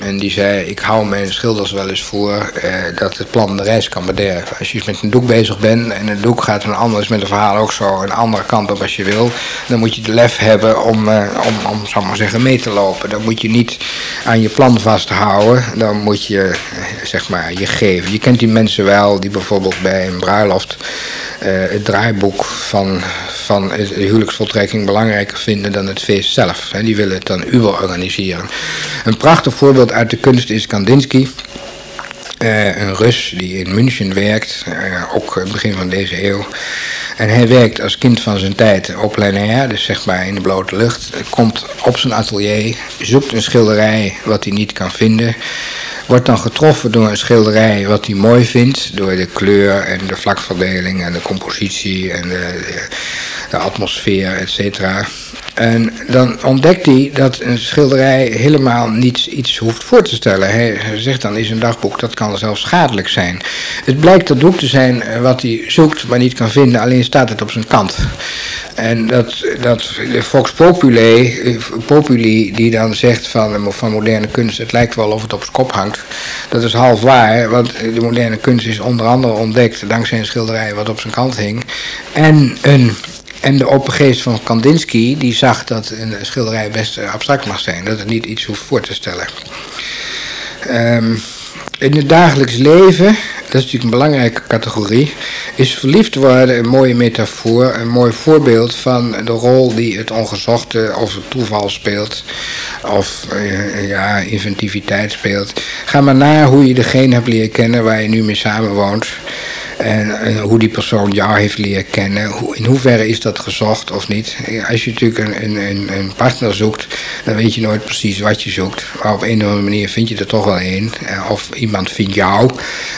En die zei, ik hou mijn schilders wel eens voor eh, dat het plan de reis kan bederven. Als je met een doek bezig bent en het doek gaat een anders met een verhaal ook zo een andere kant op als je wil. Dan moet je de lef hebben om, eh, om, om zal maar zeggen, mee te lopen. Dan moet je niet aan je plan vasthouden. Dan moet je, eh, zeg maar, je geven. Je kent die mensen wel die bijvoorbeeld bij een bruiloft het draaiboek van, van de huwelijksvoltrekking belangrijker vinden dan het feest zelf. die willen het dan uber organiseren. Een prachtig voorbeeld uit de kunst is Kandinsky. Uh, een Rus die in München werkt, uh, ook begin van deze eeuw. En hij werkt als kind van zijn tijd op plein dus zeg maar in de blote lucht. Komt op zijn atelier, zoekt een schilderij wat hij niet kan vinden wordt dan getroffen door een schilderij wat hij mooi vindt, door de kleur en de vlakverdeling en de compositie en de, de, de atmosfeer, et cetera. En dan ontdekt hij dat een schilderij helemaal niet iets hoeft voor te stellen. Hij zegt dan in zijn dagboek dat kan zelfs schadelijk zijn. Het blijkt dat boek te zijn wat hij zoekt, maar niet kan vinden, alleen staat het op zijn kant. En dat, dat de Vox Populi, die dan zegt van, van moderne kunst, het lijkt wel of het op zijn kop hangt. Dat is half waar, want de moderne kunst is onder andere ontdekt dankzij een schilderij wat op zijn kant hing. En een en de open geest van Kandinsky, die zag dat een schilderij best abstract mag zijn. Dat het niet iets hoeft voor te stellen. Um, in het dagelijks leven, dat is natuurlijk een belangrijke categorie, is verliefd worden een mooie metafoor, een mooi voorbeeld van de rol die het ongezochte of het toeval speelt, of uh, ja, inventiviteit speelt. Ga maar na hoe je degene hebt leren kennen waar je nu mee samenwoont. En, en, hoe die persoon jou heeft leren kennen. In hoeverre is dat gezocht of niet? Als je natuurlijk een, een, een, partner zoekt, dan weet je nooit precies wat je zoekt. Maar op een of andere manier vind je er toch wel een. Eh, of iemand vindt jou.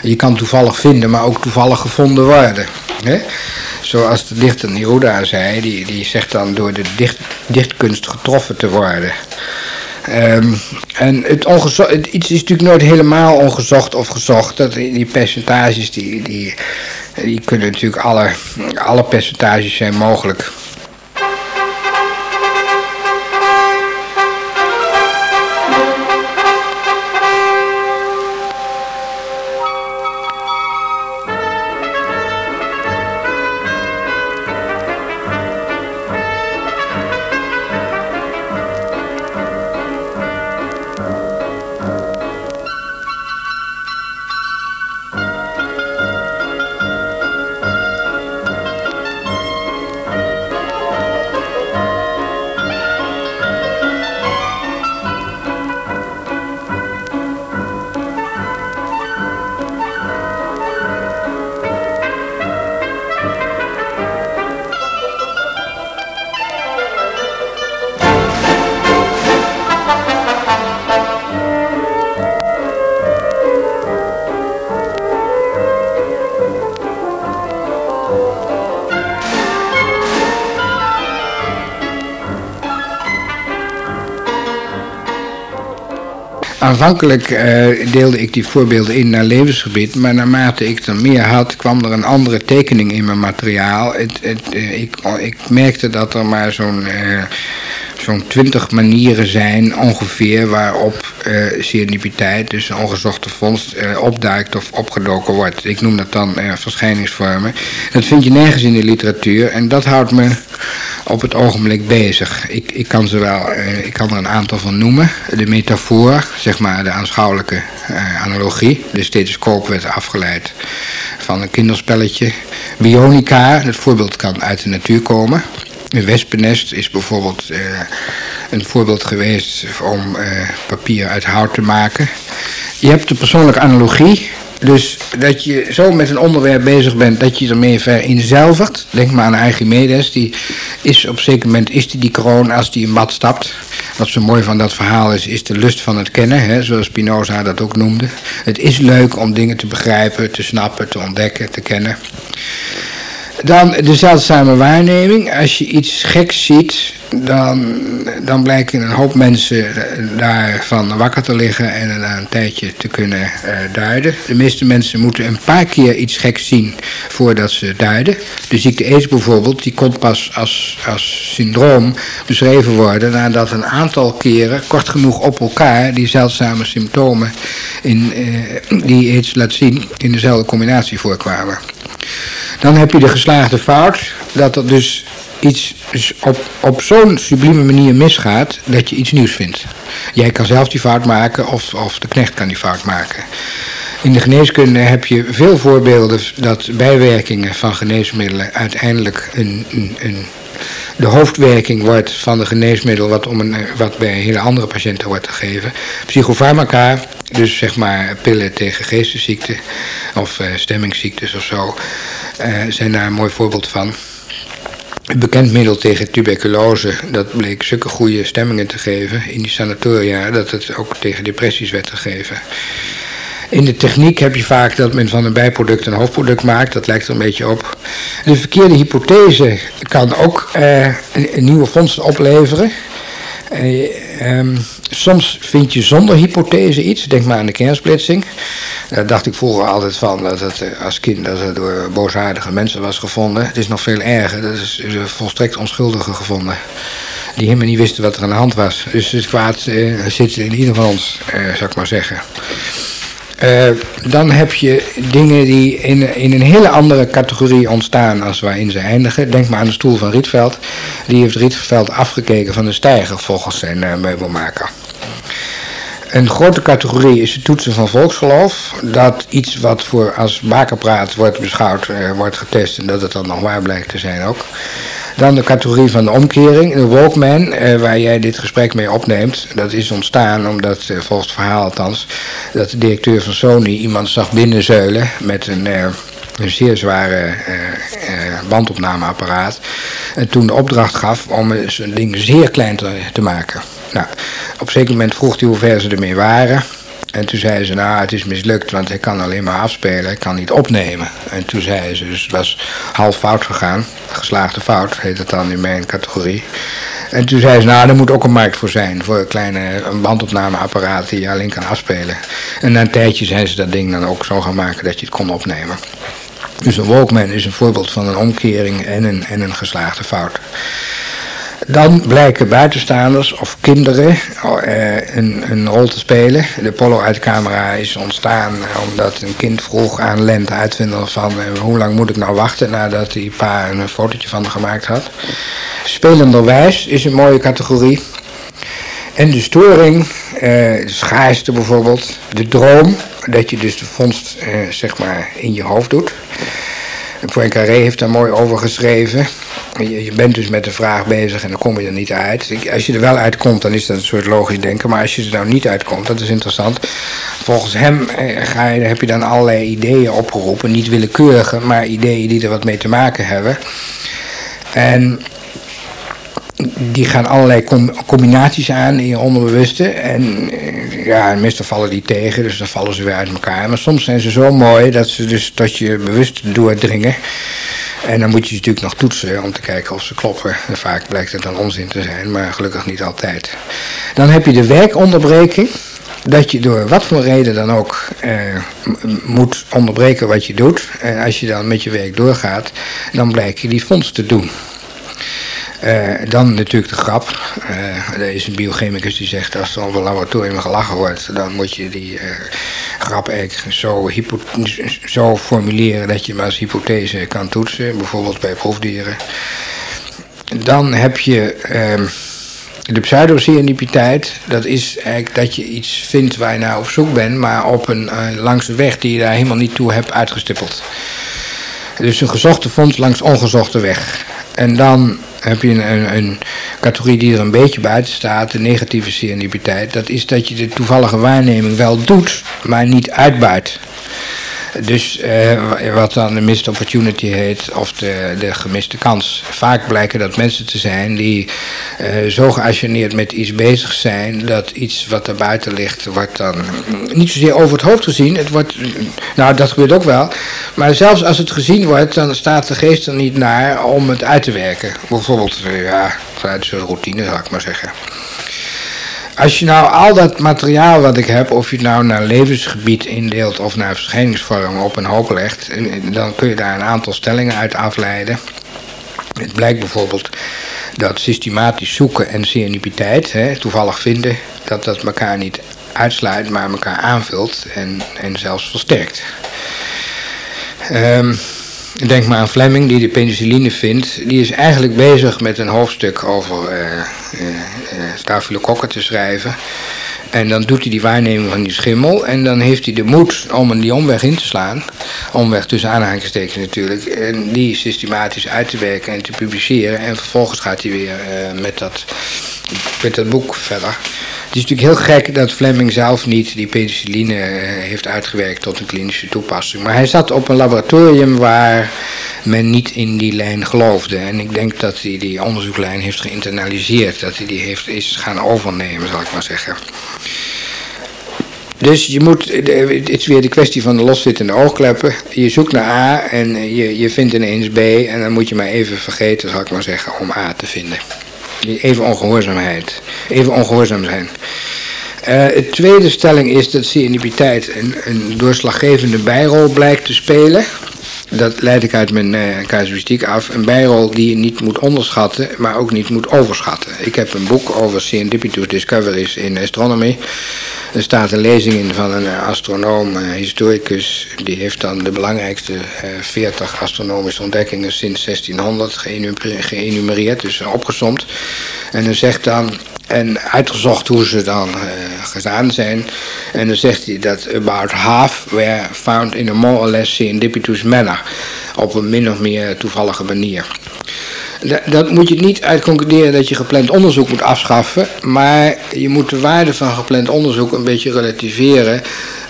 Je kan toevallig vinden, maar ook toevallig gevonden worden. Hè? Zoals de dichter Neruda zei, die, die zegt dan door de dicht, dichtkunst getroffen te worden. Um, en het, het iets is natuurlijk nooit helemaal ongezocht of gezocht. Dat, die percentages die, die, die kunnen natuurlijk alle, alle percentages zijn mogelijk. Aanvankelijk uh, deelde ik die voorbeelden in naar levensgebied, maar naarmate ik er meer had, kwam er een andere tekening in mijn materiaal. Het, het, uh, ik, ik, merkte dat er maar zo'n uh, zo'n twintig manieren zijn ongeveer waarop serendipiteit, dus een ongezochte vondst, opduikt of opgedoken wordt. Ik noem dat dan verschijningsvormen. Dat vind je nergens in de literatuur en dat houdt me op het ogenblik bezig. Ik, ik kan ze wel, ik kan er een aantal van noemen. De metafoor, zeg maar de aanschouwelijke uh, analogie. De stethoscoop werd afgeleid van een kinderspelletje. Bionica, het voorbeeld kan uit de natuur komen. Een wespennest is bijvoorbeeld uh, een voorbeeld geweest om papier uit hout te maken. Je hebt de persoonlijke analogie. Dus dat je zo met een onderwerp bezig bent dat je ermee verinzelvert. Denk maar aan Archimedes, die is op een zeker moment is die, die kroon als die in bad stapt. Wat zo mooi van dat verhaal is, is de lust van het kennen, hè, zoals Spinoza dat ook noemde. Het is leuk om dingen te begrijpen, te snappen, te ontdekken, te kennen. Dan de zeldzame waarneming. Als je iets geks ziet, dan, dan blijken een hoop mensen daarvan wakker te liggen en na een tijdje te kunnen uh, duiden. De meeste mensen moeten een paar keer iets geks zien voordat ze duiden. De ziekte AIDS bijvoorbeeld, die kon pas als, als syndroom beschreven worden nadat een aantal keren, kort genoeg op elkaar, die zeldzame symptomen in, uh, die AIDS laat zien, in dezelfde combinatie voorkwamen. Dan heb je de geslaagde fout, dat er dus iets op, op zo'n sublieme manier misgaat dat je iets nieuws vindt. Jij kan zelf die fout maken of, of de knecht kan die fout maken. In de geneeskunde heb je veel voorbeelden dat bijwerkingen van geneesmiddelen uiteindelijk een, een, een de hoofdwerking wordt van de geneesmiddel wat, om een, wat bij hele andere patiënten wordt gegeven. Psychofarmaca, dus zeg maar pillen tegen geestesziekten of uh, stemmingsziektes of zo, uh, zijn daar een mooi voorbeeld van. Een bekend middel tegen tuberculose, dat bleek zulke goede stemmingen te geven in die sanatoria, dat het ook tegen depressies werd gegeven. In de techniek heb je vaak dat men van een bijproduct een hoofdproduct maakt. Dat lijkt er een beetje op. De verkeerde hypothese kan ook een, nieuwe vondst opleveren. Uh, um, soms vind je zonder hypothese iets. Denk maar aan de kernsplitsing. Daar dacht ik vroeger altijd van dat het eh, als kind dat het door boosaardige mensen was gevonden. Het is nog veel erger. Dat is, volstrekt onschuldige gevonden. Die helemaal niet wisten wat er aan de hand was. Dus het kwaad zit in ieder van ons, zou ik maar zeggen. Uh, dan heb je dingen die in, in een hele andere categorie ontstaan als waarin ze eindigen. Denk maar aan de stoel van Rietveld. Die heeft Rietveld afgekeken van de stijger volgens zijn uh, meubelmaker. Een grote categorie is het toetsen van volksgeloof. Dat iets wat voor als bakerpraat wordt beschouwd, uh, wordt getest en dat het dan nog waar blijkt te zijn ook. Dan de categorie van de omkering, de Walkman, eh, waar jij dit gesprek mee opneemt. Dat is ontstaan omdat, eh, volgens het verhaal althans, dat de directeur van Sony iemand zag binnenzeulen met een... Eh, een zeer zware bandopnameapparaat. En toen de opdracht gaf om zijn ding zeer klein te, te maken. Nou, op een zeker moment vroeg hij hoe ver ze ermee waren. En toen zei ze, nou, het is mislukt, want hij kan alleen maar afspelen, hij kan niet opnemen. En toen zei ze, dus het was half fout gegaan, geslaagde fout, heet het dan in mijn categorie. En toen zei ze, nou, er moet ook een markt voor zijn, voor een kleine bandopnameapparaat die je alleen kan afspelen. En na een tijdje zijn ze dat ding dan ook zo gaan maken dat je het kon opnemen. Dus een Walkman is een voorbeeld van een omkering en een, en een geslaagde fout. Dan blijken buitenstaanders of kinderen uh, een, een, rol te spelen. De Polaroid-camera is ontstaan omdat een kind vroeg aan Lent uitvinden van uh, hoe lang moet ik nou wachten nadat die pa een fotootje van gemaakt had. Spelenderwijs is een mooie categorie. En de storing, uh, de schaarste bijvoorbeeld, de droom, dat je dus de vondst zeg maar in je hoofd doet. Poincaré heeft daar mooi over geschreven. Je, bent dus met de vraag bezig en dan kom je er niet uit. Als je er wel uitkomt, dan is dat een soort logisch denken. Maar als je er nou niet uitkomt, dat is interessant. Volgens hem eh, ga je, heb je dan allerlei ideeën opgeroepen. Niet willekeurige, maar ideeën die er wat mee te maken hebben. En die gaan allerlei combinaties aan in je onderbewuste. En eh, ja, meestal vallen die tegen, dus dan vallen ze weer uit elkaar. Maar soms zijn ze zo mooi dat ze dus tot je bewust doordringen. En dan moet je natuurlijk nog toetsen om te kijken of ze kloppen. En vaak blijkt het dan onzin te zijn, maar gelukkig niet altijd. Dan heb je de werkonderbreking. dat je door wat voor reden dan ook eh, moet onderbreken wat je doet. En als je dan met je werk doorgaat, dan blijkt je die fonds te doen. Uh, dan natuurlijk de grap. Uh, er is een biochemicus die zegt als er op een laboratorium gelachen wordt, dan moet je die uh, grap eigenlijk zo, zo formuleren dat je hem als hypothese kan toetsen, bijvoorbeeld bij proefdieren. Dan heb je ehm, de pseudoserendipiteit, dat is eigenlijk dat je iets vindt waar je naar op zoek bent, maar op een, langs een weg die je daar helemaal niet toe hebt uitgestippeld. Dus een gezochte fonds langs ongezochte weg. En dan heb je een, een, categorie die er een beetje buiten staat, de negatieve serendipiteit. Dat is dat je de toevallige waarneming wel doet, maar niet uitbuit. Dus eh, wat dan de missed opportunity heet, of de, de gemiste kans. Vaak blijken dat mensen te zijn die uh, zo geassioneerd met iets bezig zijn, dat iets wat er buiten ligt, wordt dan niet zozeer over het hoofd gezien. Het wordt, nou, dat gebeurt ook wel. Maar zelfs als het gezien wordt, dan staat de geest er niet naar om het uit te werken. Bijvoorbeeld, uh, ja, uit zo'n routine, zou ik maar zeggen. Als je nou al dat materiaal wat ik heb, of je het nou naar levensgebied indeelt of naar verschijningsvorm op een hoop legt, dan kun je daar een aantal stellingen uit afleiden. Het blijkt bijvoorbeeld dat systematisch zoeken en serendipiteit, hè, toevallig vinden, dat dat elkaar niet uitsluit, maar elkaar aanvult en, en zelfs versterkt. Um, Denk maar aan Fleming die de penicilline vindt. Die is eigenlijk bezig met een hoofdstuk over uh, te schrijven. En dan doet hij die waarneming van die schimmel. En dan heeft hij de moed om die omweg in te slaan. Omweg tussen aanhalingstekens natuurlijk. En die systematisch uit te werken en te publiceren. En vervolgens gaat hij weer met, dat, met dat boek verder. Het is natuurlijk heel gek dat Fleming zelf niet die penicilline eh, heeft uitgewerkt tot een klinische toepassing. Maar hij zat op een laboratorium waar men niet in die lijn geloofde. En ik denk dat hij die onderzoeklijn heeft geïnternaliseerd. Dat hij die heeft, is gaan overnemen, zal ik maar zeggen. Dus je moet, het is weer de kwestie van de loszittende oogkleppen. Je zoekt naar A en je, je vindt ineens B. En dan moet je maar even vergeten, zal ik maar zeggen, om A te vinden. Even ongehoorzaamheid. Even ongehoorzaam zijn. Uh, de tweede stelling is dat serendipiteit een, een doorslaggevende bijrol blijkt te spelen. Dat leid ik uit mijn uh, casuïstiek af. Een bijrol die je niet moet onderschatten, maar ook niet moet overschatten. Ik heb een boek over serendipitous discoveries in astronomy. Er staat een lezing in van een astronoom, een historicus. Die heeft dan de belangrijkste uh, 40 astronomische ontdekkingen sinds 1600 geënumereerd, dus opgesomd. En dan zegt dan en uitgezocht hoe ze dan uh, gedaan zijn. En dan zegt hij dat about half were found in a more or less serendipitous manner. Op een min of meer toevallige manier. Dat moet je niet uitconcluderen dat je gepland onderzoek moet afschaffen, maar je moet de waarde van gepland onderzoek een beetje relativeren.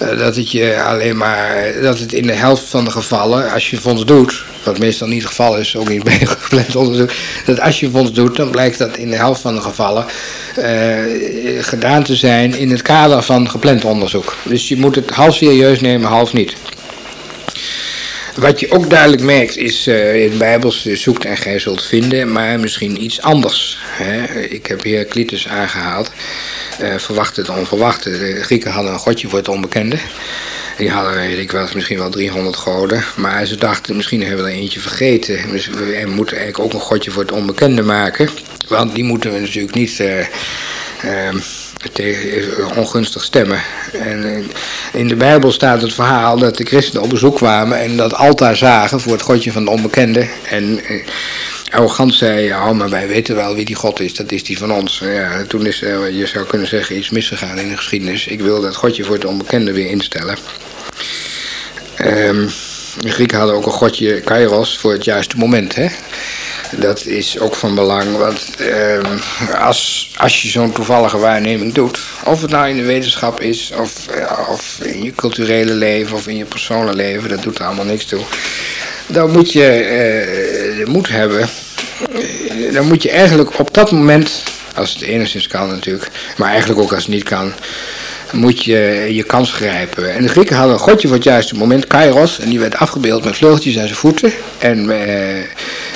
Uh, dat het je alleen maar, dat het in de helft van de gevallen, als je fonds doet, wat meestal niet het geval is, ook niet bij gepland onderzoek, dat als je fonds doet, dan blijkt dat in de helft van de gevallen uh, gedaan te zijn in het kader van gepland onderzoek. Dus je moet het half serieus nemen, half niet. Wat je ook duidelijk merkt is uh, in de Bijbels zoekt en gij zult vinden, maar misschien iets anders. Hè? Ik heb hier Clitus aangehaald. Uh, verwacht het onverwachte. De Grieken hadden een godje voor het onbekende. Die hadden, weet ik wel, misschien wel 300 goden. Maar ze dachten, misschien hebben we er eentje vergeten. Dus we moeten eigenlijk ook een godje voor het onbekende maken. Want die moeten we natuurlijk niet... Uh, tegen ongunstig stemmen. En eh, in de Bijbel staat het verhaal dat de christenen op bezoek kwamen en dat altaar zagen voor het godje van de onbekende. En eh, arrogant zei, ja, maar wij weten wel wie die God is, dat is die van ons. Ja, toen is je zou kunnen zeggen, iets misgegaan in de geschiedenis. Ik wil dat godje voor het onbekende weer instellen. Um, de Grieken hadden ook een godje Kairos voor het juiste moment, hè. Dat is ook van belang, want eh, als, als je zo'n toevallige waarneming doet, of het nou in de wetenschap is, of, of in je culturele leven, of in je persoonlijke leven, dat doet er allemaal niks toe. Dan moet je uh, de moed hebben, eh, dan moet je eigenlijk op dat moment, als het enigszins kan natuurlijk, maar eigenlijk ook als het niet kan, moet je je kans grijpen. En de Grieken hadden een godje voor het juiste moment, Kairos, en die werd afgebeeld met vleugeltjes aan zijn voeten. En eh,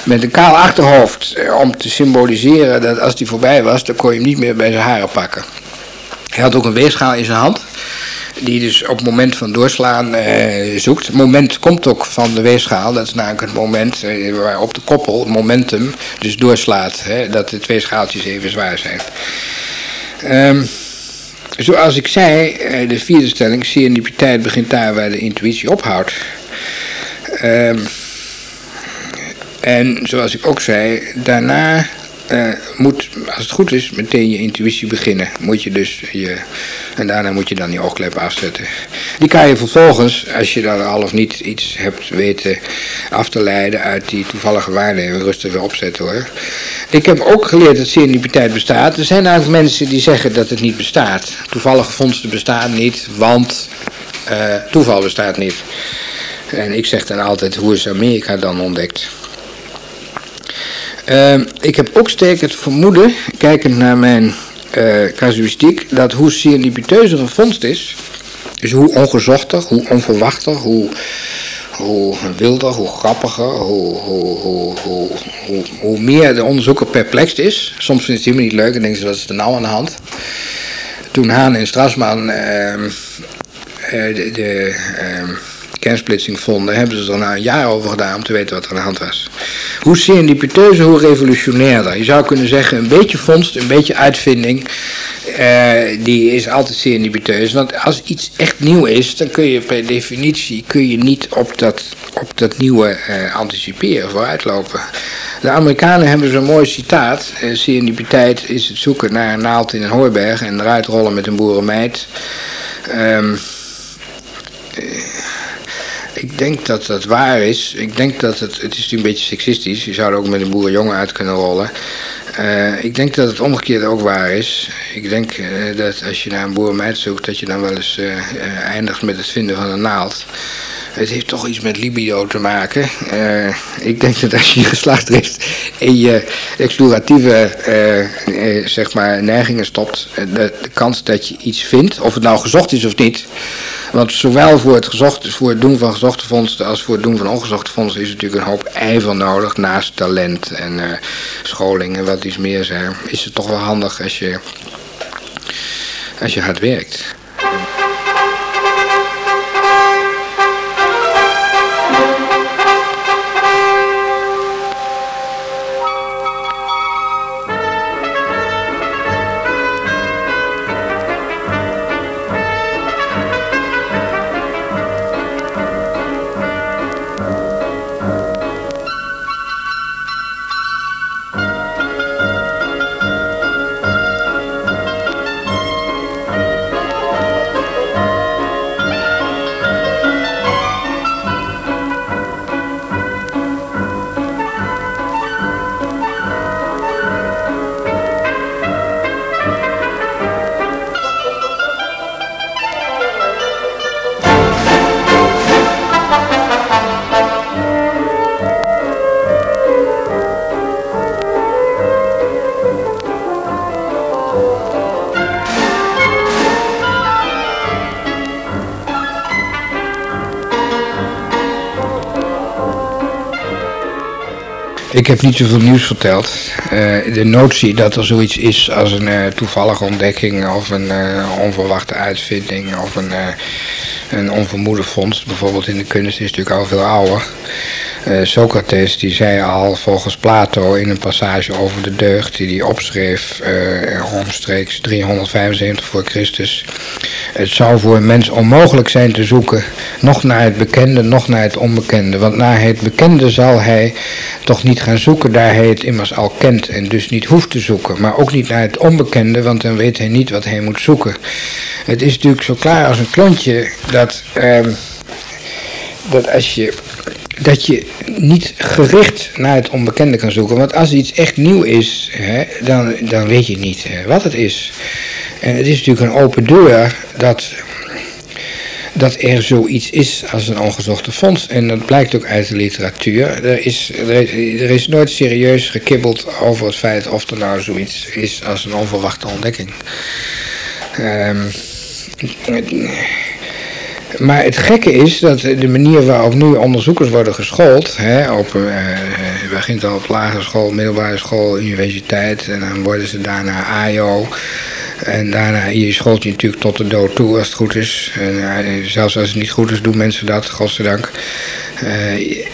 met een kaal achterhoofd, eh, om te symboliseren dat als die voorbij was, dan kon je hem niet meer bij zijn haren pakken. Hij had ook een weegschaal in zijn hand die dus op het moment van doorslaan eh, zoekt. Het moment komt ook van de weegschaal. Dat is namelijk het moment waarop de koppel, het momentum, dus doorslaat. Hè, dat de twee schaaltjes even zwaar zijn. Ehm, zoals ik zei, eh, de vierde stelling, serendipiteit begint daar waar de intuïtie ophoudt. Ehm, en zoals ik ook zei, daarna uh, moet, als het goed is, meteen je intuïtie beginnen. Moet je dus je, en daarna moet je dan die oogklep afzetten. Die kan je vervolgens, als je dan al of niet iets hebt weten af te leiden uit die toevallige waarneming, rustig weer opzetten hoor. Ik heb ook geleerd dat serendipiteit bestaat. Er zijn eigenlijk mensen die zeggen dat het niet bestaat. Toevallige vondsten bestaan niet, want uh, toeval bestaat niet. En ik zeg dan altijd, hoe is Amerika dan ontdekt? Uh, ik heb ook sterk het vermoeden, kijkend naar mijn uh, casuïstiek, dat hoe serendipiteuzer een vondst is, dus hoe ongezochter, hoe onverwachter, hoe, hoe wilder, hoe grappiger, hoe, hoe, hoe, hoe, meer de onderzoeker perplex is. Soms vindt hij helemaal niet leuk en denkt ze, wat is er nou aan de hand? Toen Haan en Strasman uh, de, de kernsplitsing vonden, hebben ze er nou een jaar over gedaan om te weten wat er aan de hand was. Hoe serendipiteuzer, hoe revolutionairder. Je zou kunnen zeggen, een beetje vondst, een beetje uitvinding, uh, die is altijd serendipiteus. Want als iets echt nieuw is, dan kun je per definitie kun je niet op dat, op dat nieuwe uh, anticiperen, vooruitlopen. De Amerikanen hebben zo'n mooi citaat. Uh, serendipiteit is het zoeken naar een naald in een hooiberg en eruit rollen met een boerenmeid. Um, ik denk dat dat waar is. Ik denk dat het, het is een beetje seksistisch. Je zou er ook met een boerenjongen uit kunnen rollen. Uh, ik denk dat het omgekeerde ook waar is. Ik denk uh, dat als je naar een boerenmeid zoekt, dat je dan wel eens uh, eindigt met het vinden van een naald. Het heeft toch iets met libido te maken. ik denk dat als je geslachtsrecht in je exploratieve zeg maar, neigingen stopt, de kans dat je iets vindt, of het nou gezocht is of niet, want zowel voor het, voor het doen van gezochte vondsten als voor het doen van ongezochte vondsten is natuurlijk een hoop ijver nodig. Naast talent en uh, scholing en wat iets meer zijn. Is het toch wel handig als je, als je hard werkt. Ik heb niet zoveel nieuws verteld. Uh, de notie dat er zoiets is als een uh, toevallige ontdekking of een uh, onverwachte uitvinding of een, een onvermoede vondst, bijvoorbeeld in de kunst, is natuurlijk al veel ouder. Uh, Socrates die zei al volgens Plato in een passage over de deugd die hij opschreef uh, omstreeks 375 voor Christus. Het zou voor een mens onmogelijk zijn te zoeken, nog naar het bekende, nog naar het onbekende. Want naar het bekende zal hij toch niet gaan zoeken, daar hij het immers al kent en dus niet hoeft te zoeken. Maar ook niet naar het onbekende, want dan weet hij niet wat hij moet zoeken. Het is natuurlijk zo klaar als een klontje dat, uh, dat als je dat je niet gericht naar het onbekende kan zoeken. Want als iets echt nieuw is, hè, dan, dan weet je niet hè, wat het is. En het is natuurlijk een open deur dat, dat er zoiets is als een ongezochte fonds. En dat blijkt ook uit de literatuur. Er is, er is nooit serieus gekibbeld over het feit of er nou zoiets is als een onverwachte ontdekking. Um, maar het gekke is dat de manier waarop nu onderzoekers worden geschoold, hè, op, begint al op lagere school, middelbare school, universiteit en dan worden ze daarna AIO. En daarna, je scholt je natuurlijk tot de dood toe als het goed is. En zelfs als het niet goed is, doen mensen dat, godzijdank. Uh,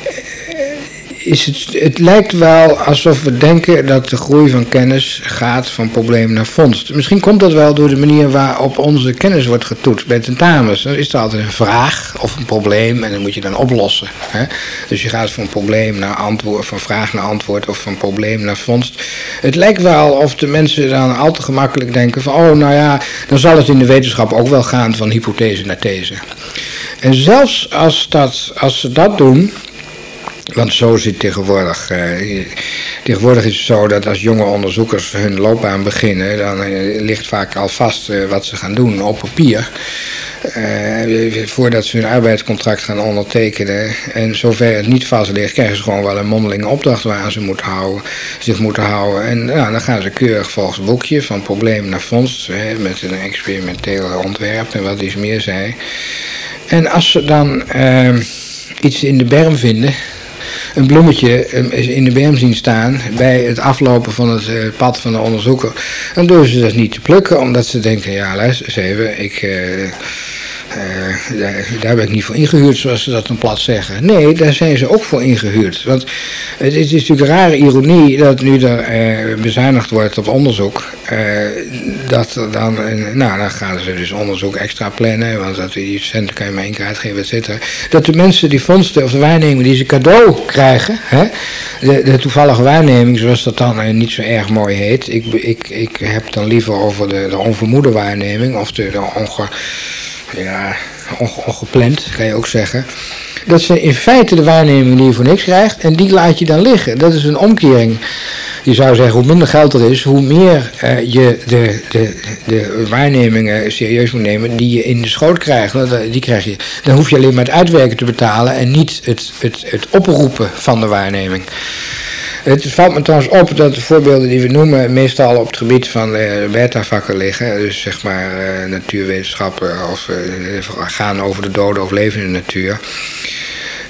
is het, het lijkt wel alsof we denken dat de groei van kennis gaat van probleem naar vondst. Misschien komt dat wel door de manier waarop onze kennis wordt getoetst bij tentamens. Dan is er altijd een vraag of een probleem en dan moet je dan oplossen. Hè? Dus je gaat van probleem naar antwoord, van vraag naar antwoord of van probleem naar vondst. Het lijkt wel of de mensen dan al te gemakkelijk denken van oh nou ja, dan zal het in de wetenschap ook wel gaan van hypothese naar these. En zelfs als, dat, als ze dat doen, want zo zit tegenwoordig. Uh, tegenwoordig is het zo dat als jonge onderzoekers hun loopbaan beginnen, dan uh, ligt vaak al vast uh, wat ze gaan doen op papier. voordat ze hun arbeidscontract gaan ondertekenen. En zover het niet vast ligt, krijgen ze gewoon wel een mondelinge opdracht waar ze moeten houden, zich moeten houden. En nou, dan gaan ze keurig volgens het boekje van probleem naar fonds, met een experimenteel ontwerp en wat iets meer zijn. En als ze dan iets in de berm vinden een bloemetje in de berm zien staan bij het aflopen van het eh, pad van de onderzoeker. Dan durven ze dat niet te plukken, omdat ze denken, ja luister eens even, ik... Uh, daar, daar, ben ik niet voor ingehuurd, zoals ze dat dan plat zeggen. Nee, daar zijn ze ook voor ingehuurd. Want het, is natuurlijk een rare ironie dat nu er uh, bezuinigd wordt op onderzoek. Uh, dat dan, nou, dan gaan ze dus onderzoek extra plannen, want dat, die centen kan je maar één keer uitgeven, et cetera. Dat de mensen die vondsten of de waarnemingen die ze cadeau krijgen, hè, de, de toevallige waarneming, zoals dat dan niet zo erg mooi heet. Ik, ik, ik heb dan liever over de, de onvermoede waarneming of de, de onge ja, ongepland, kan je ook zeggen. Dat ze in feite de waarneming die je voor niks krijgt en die laat je dan liggen. Dat is een omkering. Je zou zeggen, hoe minder geld er is, hoe meer uh, je de, de, de waarnemingen serieus moet nemen die je in de schoot krijgt. Die krijg je. Dan hoef je alleen maar het uitwerken te betalen en niet het, het, het oproepen van de waarneming. Het valt me trouwens op dat de voorbeelden die we noemen meestal op het gebied van uh, beta-vakken liggen. Dus zeg maar uh, natuurwetenschappen of uh, gaan over de dode of levende natuur.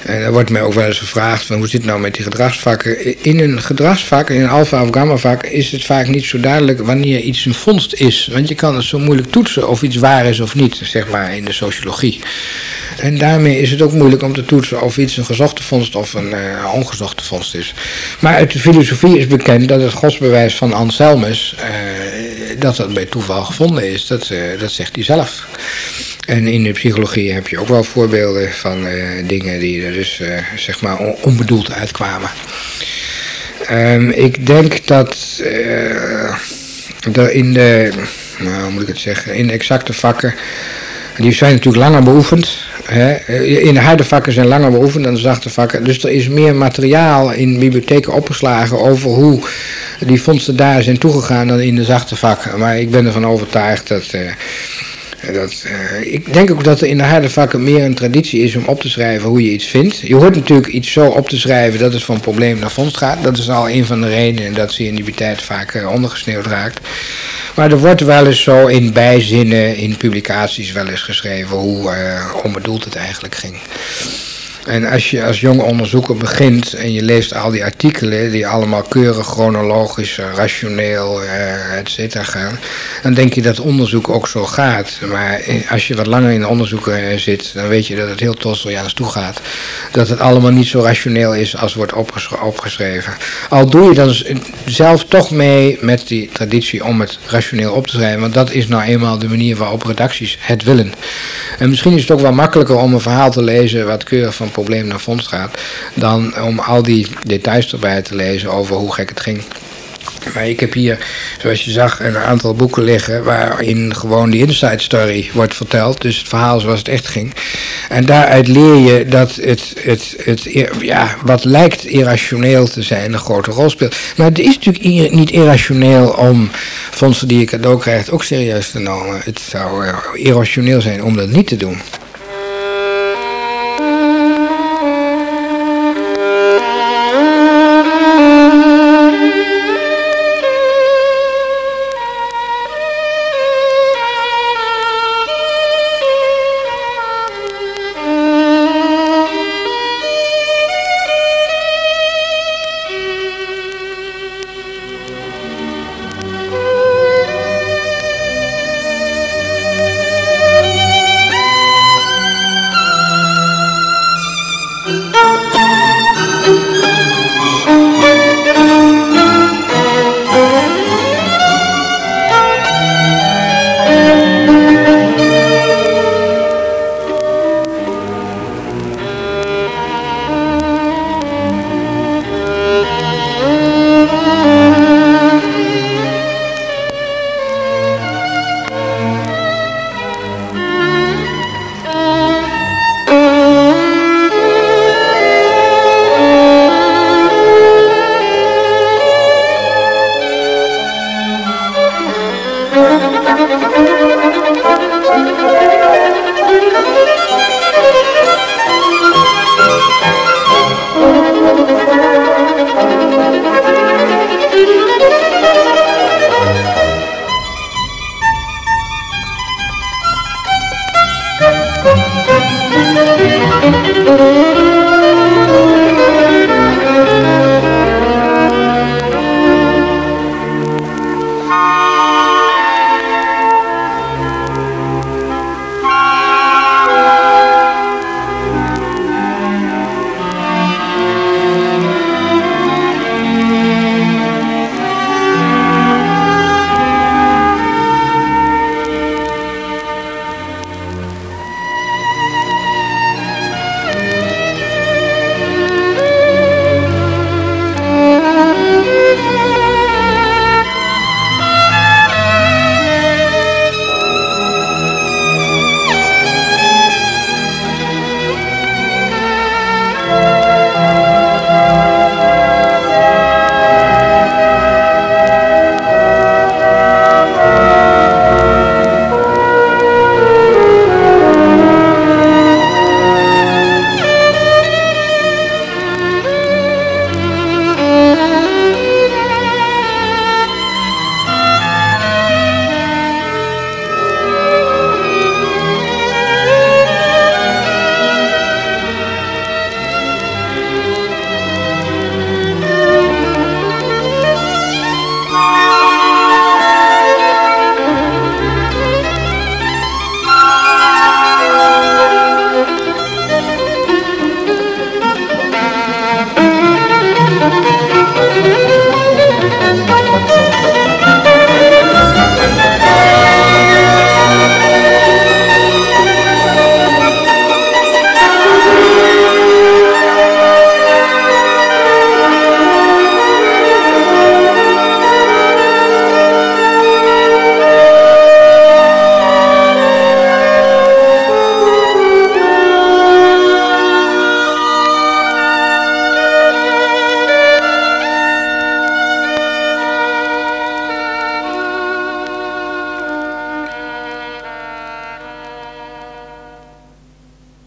En daar wordt mij ook wel eens gevraagd van hoe zit het nou met die gedragsvakken. In een gedragsvak, in een alfa of gamma vak, is het vaak niet zo duidelijk wanneer iets een vondst is. Want je kan het zo moeilijk toetsen of iets waar is of niet, zeg maar in de sociologie. En daarmee is het ook moeilijk om te toetsen of iets een gezochte vondst of een uh, ongezochte vondst is. Maar uit de filosofie is bekend dat het godsbewijs van Anselmus, uh, dat dat bij toeval gevonden is. Dat, uh, dat zegt hij zelf. En in de psychologie heb je ook wel voorbeelden van dingen die er dus zeg maar onbedoeld uitkwamen. Um, ik denk dat in de, nou, hoe moet ik het zeggen, in de exacte vakken, die zijn natuurlijk langer beoefend. In de harde vakken zijn langer beoefend dan de zachte vakken. Dus er is meer materiaal in bibliotheken opgeslagen over hoe die vondsten daar zijn toegegaan dan in de zachte vakken. Maar ik ben ervan overtuigd dat... Uh, dat, uh, ik denk ook dat er in de harde vakken meer een traditie is om op te schrijven hoe je iets vindt. Je hoort natuurlijk iets zo op te schrijven dat het van probleem naar vondst gaat. Dat is al een van de redenen dat ze in die tijd vaak uh, ondergesneeuwd raakt. Maar er wordt wel eens zo in bijzinnen, in publicaties wel eens geschreven hoe uh, onbedoeld het eigenlijk ging. En als je als jonge onderzoeker begint en je leest al die artikelen die allemaal keurig chronologisch, eh, rationeel, uh, et cetera gaan, dan denk je dat onderzoek ook zo gaat. Maar als je wat langer in onderzoek uh, zit, dan weet je dat het heel Tolstoyaans toe gaat. Dat het allemaal niet zo rationeel is als wordt opgeschreven. Al doe je dan zelf toch mee met die traditie om het rationeel op te schrijven, want dat is nou eenmaal de manier waarop redacties het willen. En misschien is het ook wel makkelijker om een verhaal te lezen wat keurig van probleem naar vondst gaat, dan om al die details erbij te lezen over hoe gek het ging. Maar ik heb hier, zoals je zag, een aantal boeken liggen waarin gewoon die inside story wordt verteld. Dus het verhaal zoals het echt ging. En daaruit leer je dat het, het, het ja, wat lijkt irrationeel te zijn een grote rol speelt. Maar het is natuurlijk niet irrationeel om fondsen die je cadeau krijgt ook serieus te nemen. Het zou irrationeel zijn om dat niet te doen.